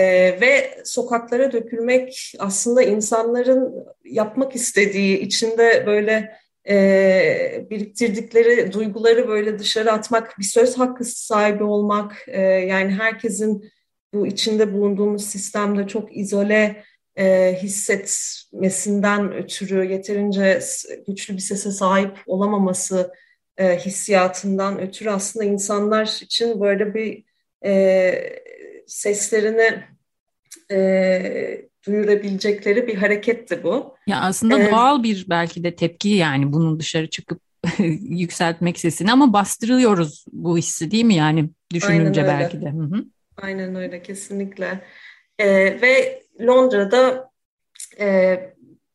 ve sokaklara dökülmek aslında insanların yapmak istediği, içinde böyle e, biriktirdikleri duyguları böyle dışarı atmak, bir söz hakkı sahibi olmak, e, yani herkesin bu içinde bulunduğumuz sistemde çok izole e, hissetmesinden ötürü yeterince güçlü bir sese sahip olamaması e, hissiyatından ötürü aslında insanlar için böyle bir e, seslerini e, duyurabilecekleri bir hareketti bu. Ya aslında ee, doğal bir belki de tepki yani bunun dışarı çıkıp yükseltmek sesini ama bastırıyoruz bu hissi değil mi yani düşününce belki de. Hı hı. Aynen öyle kesinlikle. Ee, ve Londra'da e,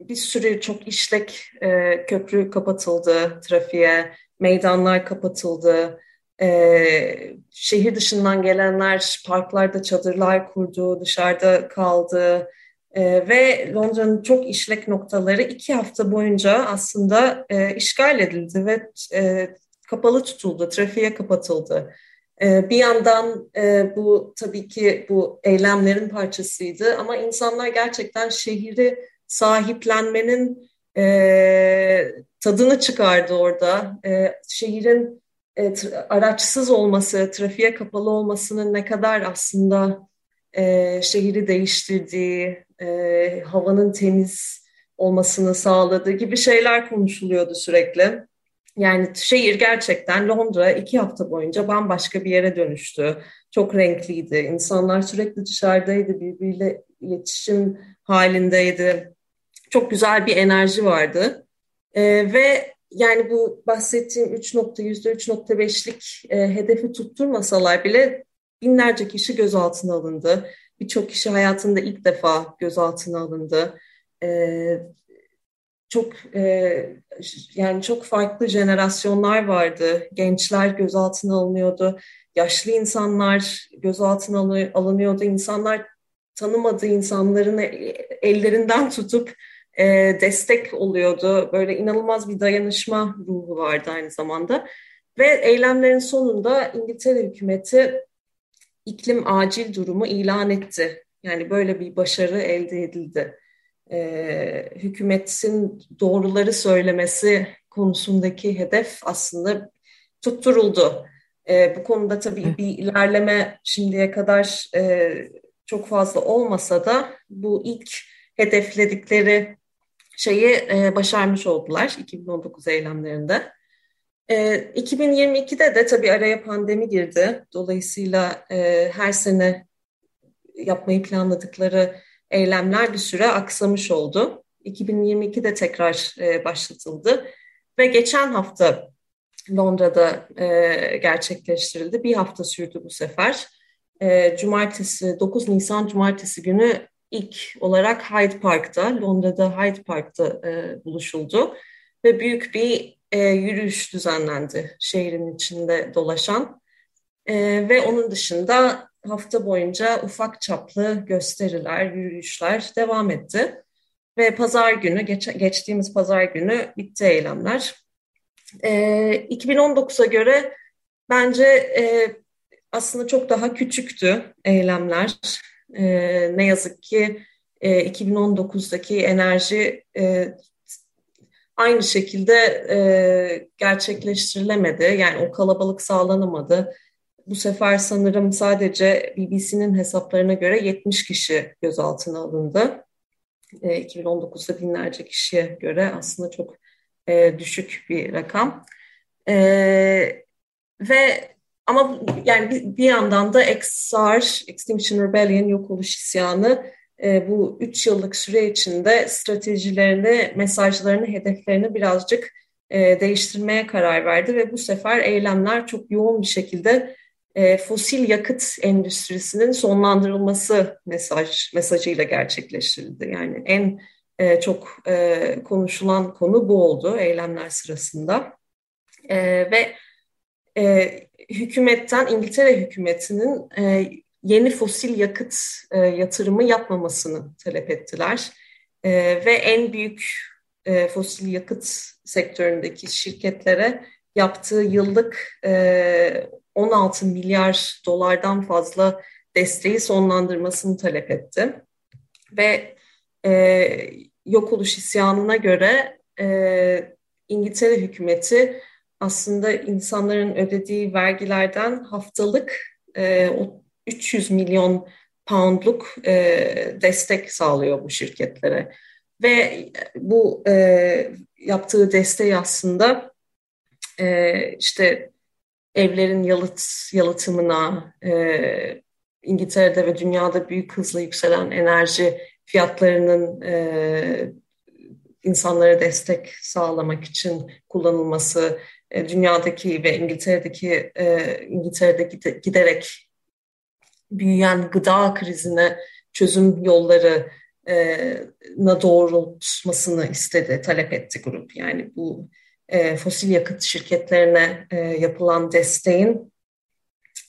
bir sürü çok işlek e, köprü kapatıldı trafiğe, meydanlar kapatıldı. E, şehir dışından gelenler parklarda çadırlar kurdu, dışarıda kaldı. E, ve Londra'nın çok işlek noktaları iki hafta boyunca aslında e, işgal edildi ve e, kapalı tutuldu, trafiğe kapatıldı. E, bir yandan e, bu tabii ki bu eylemlerin parçasıydı ama insanlar gerçekten şehri sahiplenmenin e, tadını çıkardı orada. E, şehrin araçsız olması, trafiğe kapalı olmasının ne kadar aslında şehri değiştirdiği, e, havanın temiz olmasını sağladığı gibi şeyler konuşuluyordu sürekli. Yani şehir gerçekten Londra iki hafta boyunca bambaşka bir yere dönüştü. Çok renkliydi. İnsanlar sürekli dışarıdaydı, birbiriyle iletişim halindeydi. Çok güzel bir enerji vardı. E, ve yani bu bahsettiğim 3 nokta, %3.5'lik e, hedefi tutturmasalar bile binlerce kişi gözaltına alındı. Birçok kişi hayatında ilk defa gözaltına alındı. E, çok e, yani çok farklı jenerasyonlar vardı. Gençler gözaltına alınıyordu. Yaşlı insanlar gözaltına alınıyordu. İnsanlar tanımadığı insanların ellerinden tutup e, destek oluyordu. Böyle inanılmaz bir dayanışma ruhu vardı aynı zamanda. Ve eylemlerin sonunda İngiltere hükümeti iklim acil durumu ilan etti. Yani böyle bir başarı elde edildi. E, hükümetin doğruları söylemesi konusundaki hedef aslında tutturuldu. E, bu konuda tabii bir ilerleme şimdiye kadar e, çok fazla olmasa da bu ilk hedefledikleri şeyi e, başarmış oldular 2019 eylemlerinde. E, 2022'de de tabii araya pandemi girdi. Dolayısıyla e, her sene yapmayı planladıkları eylemler bir süre aksamış oldu. 2022'de tekrar e, başlatıldı ve geçen hafta Londra'da e, gerçekleştirildi. Bir hafta sürdü bu sefer. E, cumartesi, 9 Nisan Cumartesi günü ilk olarak Hyde Park'ta, Londra'da Hyde Park'ta buluşuldu. Ve büyük bir e, yürüyüş düzenlendi şehrin içinde dolaşan. E, ve onun dışında hafta boyunca ufak çaplı gösteriler, yürüyüşler devam etti. Ve pazar günü, geç, geçtiğimiz pazar günü bitti eylemler. E, 2019'a göre bence e, aslında çok daha küçüktü eylemler. E, ne yazık ki e, 2019'daki enerji e, aynı şekilde e, gerçekleştirilemedi. Yani o kalabalık sağlanamadı. Bu sefer sanırım sadece BBC'nin hesaplarına göre 70 kişi gözaltına alındı. E, 2019'da binlerce kişiye göre aslında çok e, düşük bir rakam. E, ve ama yani bir, bir yandan da XR, Extinction Rebellion, yok oluş isyanı bu üç yıllık süre içinde stratejilerini, mesajlarını, hedeflerini birazcık e, değiştirmeye karar verdi ve bu sefer eylemler çok yoğun bir şekilde e, fosil yakıt endüstrisinin sonlandırılması mesaj mesajıyla gerçekleştirildi. Yani en e, çok konuşulan konu bu oldu eylemler sırasında ve hükümetten İngiltere hükümetinin yeni fosil yakıt e, yatırımı yapmamasını talep ettiler. e, ve en büyük e, fosil yakıt sektöründeki şirketlere yaptığı yıllık e, 16 milyar dolardan fazla desteği sonlandırmasını talep etti. Ve e, yok oluş isyanına göre e, İngiltere hükümeti aslında insanların ödediği vergilerden haftalık e, 300 milyon poundluk e, destek sağlıyor bu şirketlere. Ve bu e, yaptığı desteği aslında e, işte evlerin yalıt yalıtımına, e, İngiltere'de ve dünyada büyük hızla yükselen enerji fiyatlarının e, insanlara destek sağlamak için kullanılması, e, dünyadaki ve İngiltere'deki e, İngiltere'de giderek büyüyen gıda krizine çözüm yolları na doğrultmasını istedi, talep etti grup. Yani bu e, fosil yakıt şirketlerine e, yapılan desteğin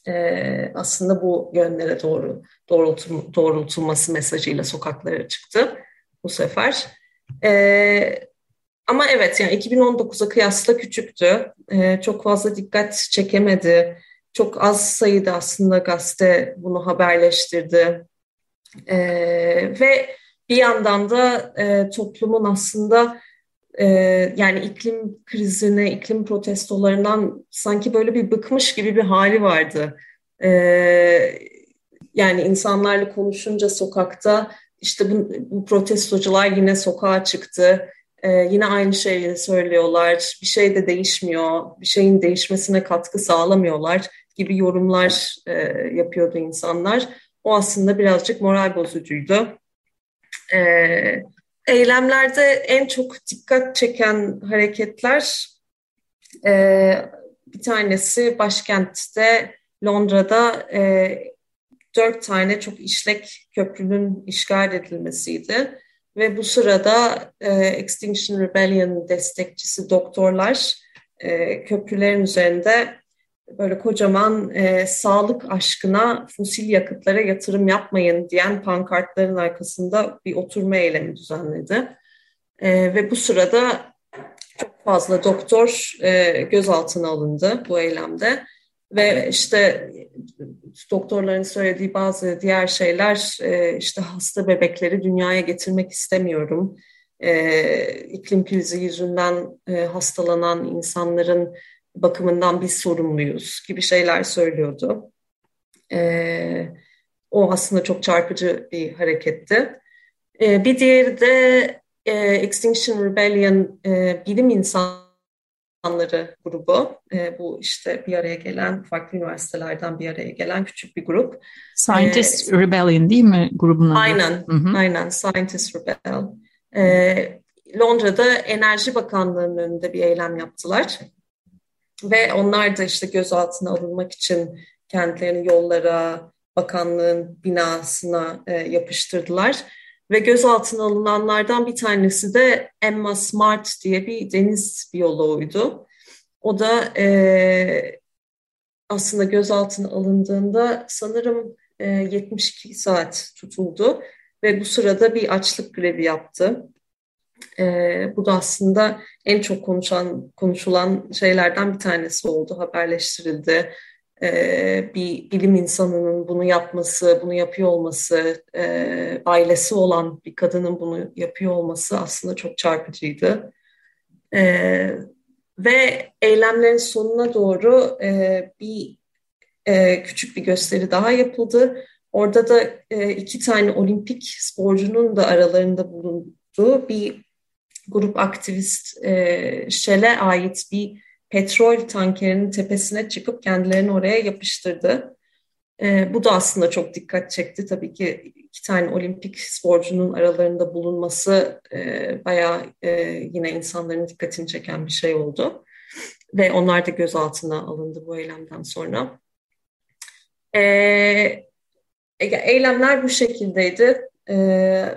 e, aslında bu yönlere doğru doğrultum, doğrultulması mesajıyla sokaklara çıktı bu sefer. E, ama evet yani 2019'a kıyasla küçüktü. E, çok fazla dikkat çekemedi. Çok az sayıda aslında gazete bunu haberleştirdi. E, ve bir yandan da e, toplumun aslında e, yani iklim krizine, iklim protestolarından sanki böyle bir bıkmış gibi bir hali vardı. E, yani insanlarla konuşunca sokakta işte bu, bu protestocular yine sokağa çıktı. Ee, yine aynı şeyi söylüyorlar. Bir şey de değişmiyor. Bir şeyin değişmesine katkı sağlamıyorlar gibi yorumlar e, yapıyordu insanlar. O aslında birazcık moral bozucuydu. Ee, eylemlerde en çok dikkat çeken hareketler e, bir tanesi başkentte Londra'da e, dört tane çok işlek köprünün işgal edilmesiydi. Ve bu sırada e, Extinction Rebellion destekçisi doktorlar e, köprülerin üzerinde böyle kocaman e, sağlık aşkına fosil yakıtlara yatırım yapmayın diyen pankartların arkasında bir oturma eylemi düzenledi. E, ve bu sırada çok fazla doktor e, gözaltına alındı bu eylemde. Ve işte doktorların söylediği bazı diğer şeyler e, işte hasta bebekleri dünyaya getirmek istemiyorum. E, iklim krizi yüzünden e, hastalanan insanların bakımından biz sorumluyuz gibi şeyler söylüyordu. E, o aslında çok çarpıcı bir hareketti. E, bir diğeri de e, Extinction Rebellion e, bilim insanları grubu. E, bu işte bir araya gelen, farklı üniversitelerden bir araya gelen küçük bir grup. Scientist e, Rebellion değil mi grubun adı? Aynen, hı hı. aynen Scientist Rebellion. E, Londra'da Enerji Bakanlığı'nın önünde bir eylem yaptılar. Ve onlar da işte gözaltına alınmak için kendilerini yollara, bakanlığın binasına e, yapıştırdılar. Ve gözaltına alınanlardan bir tanesi de Emma Smart diye bir deniz biyoloğuydu. O da e, aslında gözaltına alındığında sanırım e, 72 saat tutuldu ve bu sırada bir açlık grevi yaptı. E, bu da aslında en çok konuşan konuşulan şeylerden bir tanesi oldu, haberleştirildi. E, bir bilim insanının bunu yapması, bunu yapıyor olması, e, ailesi olan bir kadının bunu yapıyor olması aslında çok çarpıcıydı. E, ve eylemlerin sonuna doğru e, bir e, küçük bir gösteri daha yapıldı. Orada da e, iki tane olimpik sporcunun da aralarında bulunduğu bir grup aktivist e, Shell'e ait bir petrol tankerinin tepesine çıkıp kendilerini oraya yapıştırdı. E, bu da aslında çok dikkat çekti. Tabii ki iki tane olimpik sporcunun aralarında bulunması e, bayağı e, yine insanların dikkatini çeken bir şey oldu. Ve onlar da gözaltına alındı bu eylemden sonra. E, eylemler bu şekildeydi e,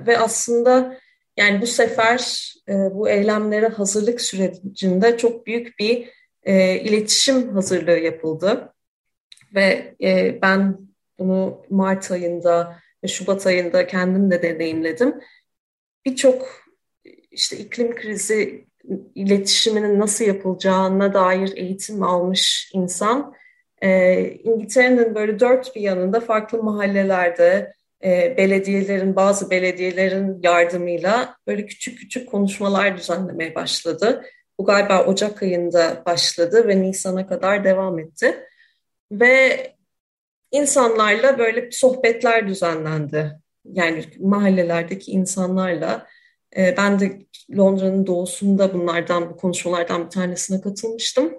ve aslında yani bu sefer e, bu eylemlere hazırlık sürecinde çok büyük bir e, iletişim hazırlığı yapıldı. Ve e, ben bunu Mart ayında ve Şubat ayında kendim de deneyimledim. birçok işte iklim krizi iletişiminin nasıl yapılacağına dair eğitim almış insan. E, İngiltere'nin böyle dört bir yanında farklı mahallelerde e, belediyelerin, bazı belediyelerin yardımıyla böyle küçük küçük konuşmalar düzenlemeye başladı. Bu galiba Ocak ayında başladı ve Nisan'a kadar devam etti. Ve insanlarla böyle sohbetler düzenlendi. Yani mahallelerdeki insanlarla. E, ben de Londra'nın doğusunda bunlardan, bu konuşmalardan bir tanesine katılmıştım.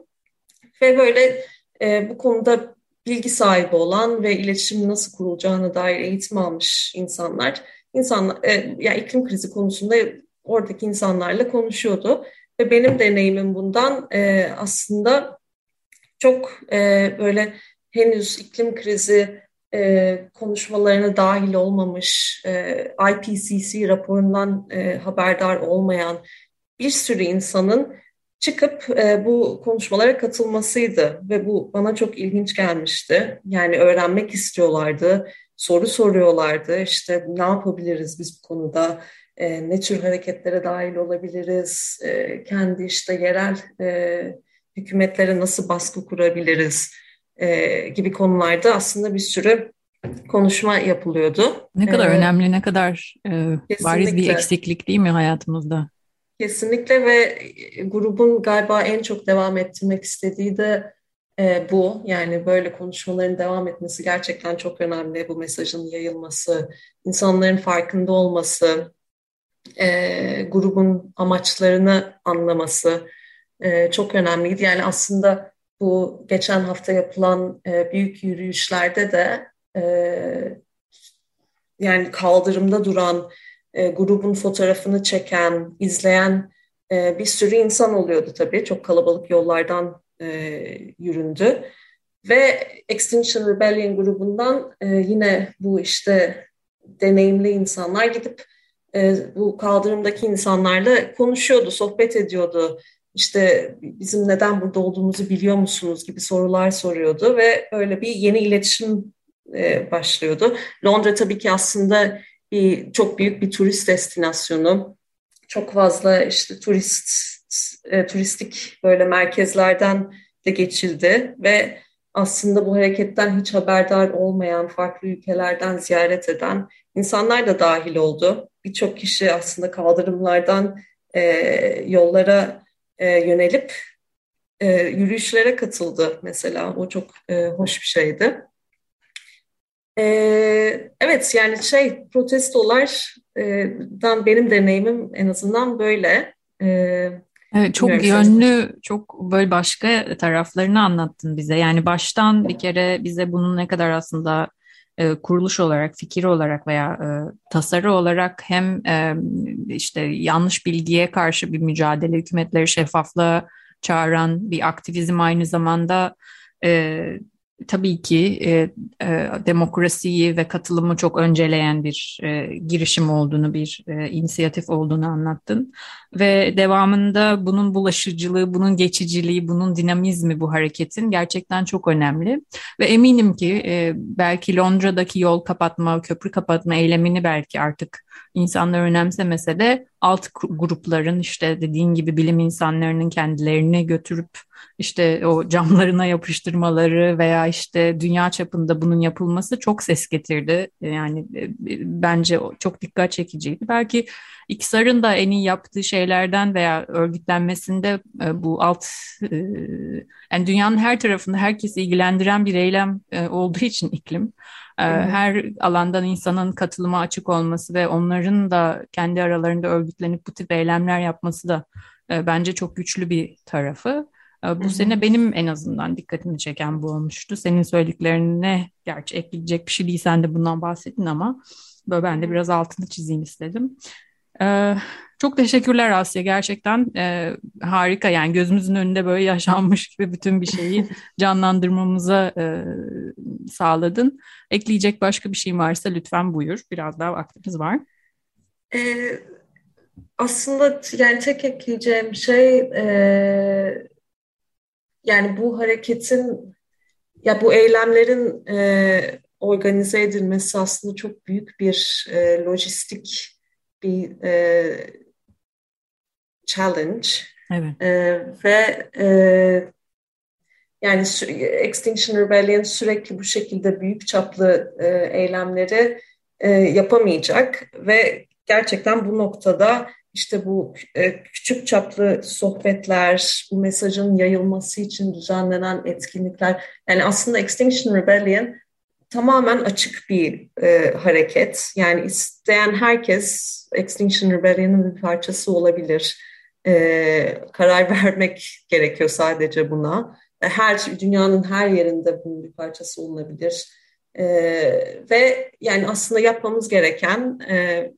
Ve böyle e, bu konuda bilgi sahibi olan ve iletişim nasıl kurulacağına dair eğitim almış insanlar, insanlar e, yani iklim krizi konusunda oradaki insanlarla konuşuyordu. Ve benim deneyimim bundan e, aslında çok e, böyle henüz iklim krizi e, konuşmalarına dahil olmamış, e, IPCC raporundan e, haberdar olmayan bir sürü insanın çıkıp e, bu konuşmalara katılmasıydı ve bu bana çok ilginç gelmişti. Yani öğrenmek istiyorlardı, soru soruyorlardı. İşte ne yapabiliriz biz bu konuda? E, ne tür hareketlere dahil olabiliriz? E, kendi işte yerel e, hükümetlere nasıl baskı kurabiliriz? E, gibi konularda aslında bir sürü konuşma yapılıyordu. Ne kadar ee, önemli, ne kadar e, bariz bir eksiklik değil mi hayatımızda? Kesinlikle ve grubun galiba en çok devam ettirmek istediği de e, bu. Yani böyle konuşmaların devam etmesi gerçekten çok önemli. Bu mesajın yayılması, insanların farkında olması, e, grubun amaçlarını anlaması e, çok önemliydi. Yani aslında bu geçen hafta yapılan e, büyük yürüyüşlerde de e, yani kaldırımda duran e, grubun fotoğrafını çeken, izleyen e, bir sürü insan oluyordu tabii. Çok kalabalık yollardan e, yüründü. Ve Extinction Rebellion grubundan e, yine bu işte deneyimli insanlar gidip e, bu kaldırımdaki insanlarla konuşuyordu, sohbet ediyordu. İşte bizim neden burada olduğumuzu biliyor musunuz gibi sorular soruyordu ve öyle bir yeni iletişim e, başlıyordu. Londra tabii ki aslında bir çok büyük bir turist destinasyonu. Çok fazla işte turist e, turistik böyle merkezlerden de geçildi ve aslında bu hareketten hiç haberdar olmayan, farklı ülkelerden ziyaret eden insanlar da dahil oldu. Birçok kişi aslında kaldırımlardan e, yollara e, yönelip e, yürüyüşlere katıldı mesela. O çok e, hoş bir şeydi. Ee, evet yani şey protestolardan benim deneyimim en azından böyle. Ee, evet, çok yönlü, çok böyle başka taraflarını anlattın bize. Yani baştan bir kere bize bunun ne kadar aslında e, kuruluş olarak, fikir olarak veya e, tasarı olarak hem e, işte yanlış bilgiye karşı bir mücadele, hükümetleri şeffaflığa çağıran bir aktivizm aynı zamanda e, tabii ki e, e, demokrasiyi ve katılımı çok önceleyen bir e, girişim olduğunu, bir e, inisiyatif olduğunu anlattın. Ve devamında bunun bulaşıcılığı, bunun geçiciliği, bunun dinamizmi bu hareketin gerçekten çok önemli. Ve eminim ki e, belki Londra'daki yol kapatma, köprü kapatma eylemini belki artık insanlar önemsemese de alt grupların işte dediğin gibi bilim insanlarının kendilerini götürüp işte o camlarına yapıştırmaları veya işte dünya çapında bunun yapılması çok ses getirdi. Yani e, bence çok dikkat çekiciydi. Belki İksar'ın da en iyi yaptığı şeylerden veya örgütlenmesinde e, bu alt e, yani dünyanın her tarafında herkesi ilgilendiren bir eylem olduğu için iklim her alandan insanın katılıma açık olması ve onların da kendi aralarında örgütlenip bu tip eylemler yapması da bence çok güçlü bir tarafı. Bu sene benim en azından dikkatimi çeken bu olmuştu. Senin söylediklerine gerçi ekleyecek bir şey değil sen de bundan bahsettin ama böyle ben de biraz altını çizeyim istedim. Ee, çok teşekkürler Asya gerçekten e, harika yani gözümüzün önünde böyle yaşanmış gibi bütün bir şeyi canlandırmamıza e, sağladın. Ekleyecek başka bir şey varsa lütfen buyur biraz daha vaktimiz var. Ee, aslında yani tek ekleyeceğim şey e, yani bu hareketin ya bu eylemlerin e, organize edilmesi aslında çok büyük bir e, lojistik bir e, challenge. Evet. E, ve e, yani Extinction Rebellion sürekli bu şekilde büyük çaplı e, eylemleri e, yapamayacak ve gerçekten bu noktada işte bu e, küçük çaplı sohbetler, bu mesajın yayılması için düzenlenen etkinlikler, yani aslında Extinction Rebellion tamamen açık bir e, hareket. Yani isteyen herkes Extinction Rebellion'ın bir parçası olabilir. E, karar vermek gerekiyor sadece buna. Her dünyanın her yerinde bunun bir parçası olunabilir. E, ve yani aslında yapmamız gereken e,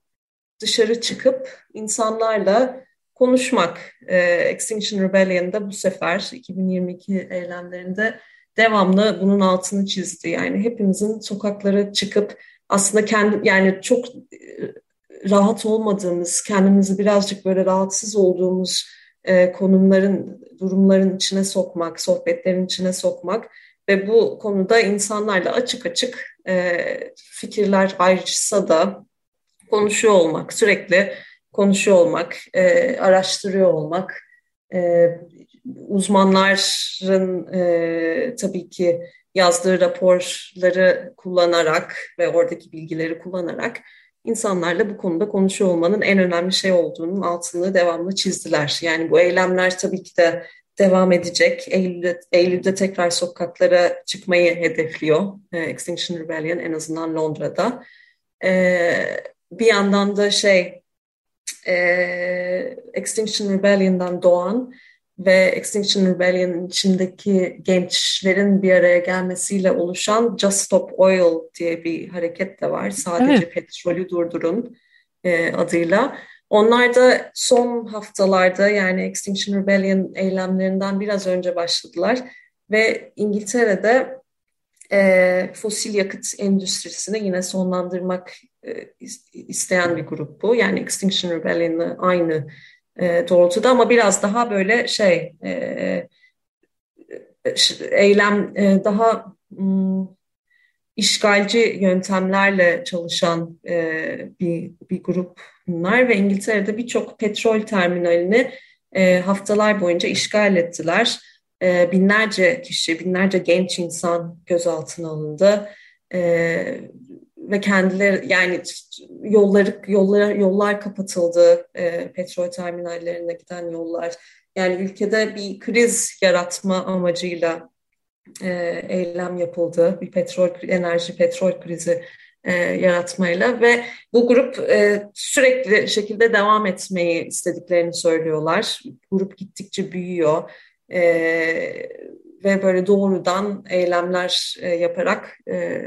dışarı çıkıp insanlarla konuşmak. E, Extinction Rebellion'da bu sefer 2022 eylemlerinde devamlı bunun altını çizdi. Yani hepimizin sokaklara çıkıp aslında kendi yani çok e, rahat olmadığımız, kendimizi birazcık böyle rahatsız olduğumuz e, konumların, durumların içine sokmak, sohbetlerin içine sokmak ve bu konuda insanlarla açık açık e, fikirler ayrışsa da konuşuyor olmak, sürekli konuşuyor olmak, e, araştırıyor olmak, e, uzmanların e, tabii ki yazdığı raporları kullanarak ve oradaki bilgileri kullanarak insanlarla bu konuda konuşuyor olmanın en önemli şey olduğunun altını devamlı çizdiler. Yani bu eylemler tabii ki de devam edecek. Eylül'de, Eylül'de tekrar sokaklara çıkmayı hedefliyor e, Extinction Rebellion en azından Londra'da. E, bir yandan da şey e, Extinction Rebellion'dan doğan ve Extinction Rebellion'ın içindeki gençlerin bir araya gelmesiyle oluşan Just Stop Oil diye bir hareket de var. Sadece evet. petrolü durdurun e, adıyla. Onlar da son haftalarda yani Extinction Rebellion eylemlerinden biraz önce başladılar ve İngiltere'de e, fosil yakıt endüstrisini yine sonlandırmak e, isteyen bir grup bu. Yani Extinction Rebellion'la aynı e, doğrultuda ama biraz daha böyle şey e, e eylem e, daha m, işgalci yöntemlerle çalışan e, bir, bir grup bunlar ve İngiltere'de birçok petrol terminalini e, haftalar boyunca işgal ettiler. E, binlerce kişi, binlerce genç insan gözaltına alındı. E, ve kendileri yani yolları yollar yollar kapatıldı e, petrol terminallerine giden yollar. Yani ülkede bir kriz yaratma amacıyla e, eylem yapıldı. Bir petrol enerji petrol krizi e, yaratmayla ve bu grup e, sürekli şekilde devam etmeyi istediklerini söylüyorlar. Grup gittikçe büyüyor e, ve böyle doğrudan eylemler e, yaparak e,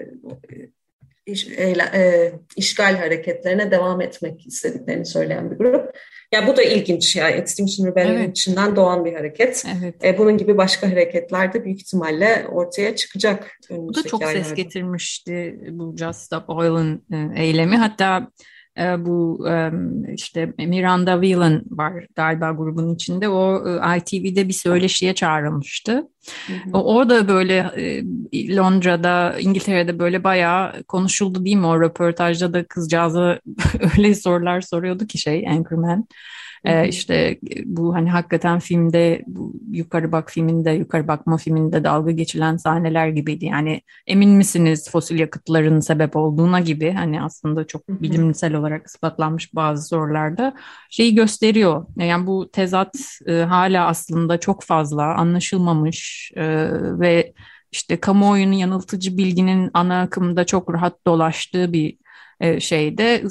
iş, e, işgal hareketlerine devam etmek istediklerini söyleyen bir grup. Ya bu da ilginç ya. Extinction Rebellion evet. içinden doğan bir hareket. Evet. E, bunun gibi başka hareketler de büyük ihtimalle ortaya çıkacak. Bu da çok ses getirmişti bu Just Stop Oil'ın e, eylemi. Hatta e, bu e, işte Miranda Whelan var galiba grubun içinde. O e, ITV'de bir söyleşiye çağrılmıştı. Hı hı. Orada böyle Londra'da, İngiltere'de böyle bayağı konuşuldu değil mi? O röportajda da kızcağıza öyle sorular soruyordu ki şey Anchorman. Ee, işte bu hani hakikaten filmde bu yukarı bak filminde yukarı bakma filminde dalga geçilen sahneler gibiydi. Yani emin misiniz fosil yakıtların sebep olduğuna gibi hani aslında çok bilimsel olarak ispatlanmış bazı sorularda şeyi gösteriyor. Yani bu tezat e, hala aslında çok fazla anlaşılmamış e, ve işte kamuoyunun yanıltıcı bilginin ana akımda çok rahat dolaştığı bir e, şeyde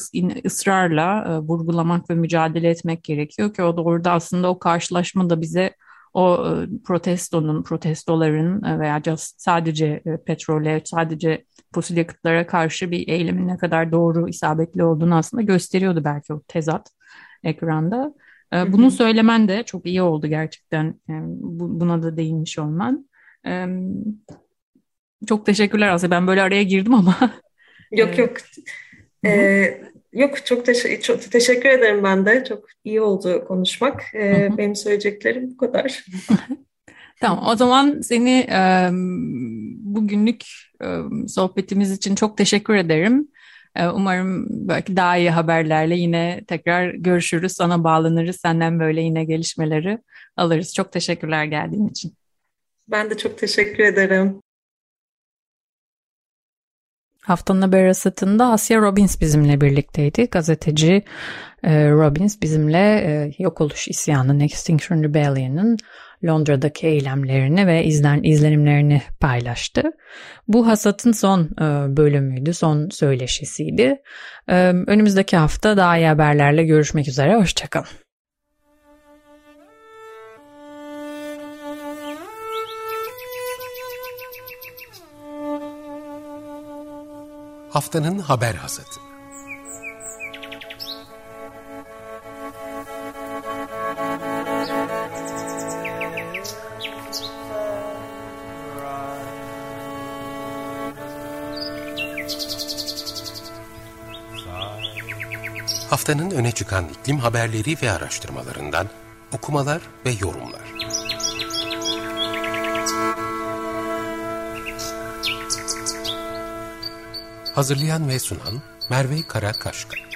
ısrarla e, vurgulamak ve mücadele etmek gerekiyor ki o da orada aslında o karşılaşma da bize o e, protestonun, protestoların veya sadece petrole, sadece fosil yakıtlara karşı bir eylemin ne kadar doğru, isabetli olduğunu aslında gösteriyordu belki o tezat ekranda. Bunu söylemen de çok iyi oldu gerçekten. Buna da değinmiş olman. Çok teşekkürler aslında. Ben böyle araya girdim ama. Yok yok. Ee, yok çok, teş çok teşekkür ederim ben de. Çok iyi oldu konuşmak. Ee, benim söyleyeceklerim bu kadar. tamam o zaman seni e, bugünlük e, sohbetimiz için çok teşekkür ederim. E, umarım belki daha iyi haberlerle yine tekrar görüşürüz. Sana bağlanırız. Senden böyle yine gelişmeleri alırız. Çok teşekkürler geldiğin için. Ben de çok teşekkür ederim. Haftanın haber asatında Asya Robbins bizimle birlikteydi. Gazeteci e, Robbins bizimle e, yok oluş isyanının Extinction Rebellion'ın Londra'daki eylemlerini ve izlen, izlenimlerini paylaştı. Bu hasatın son e, bölümüydü, son söyleşisiydi. E, önümüzdeki hafta daha iyi haberlerle görüşmek üzere. Hoşçakalın. Haftanın haber hasatı. Haftanın öne çıkan iklim haberleri ve araştırmalarından okumalar ve yorumlar. Hazırlayan ve sunan Merve Karakaşka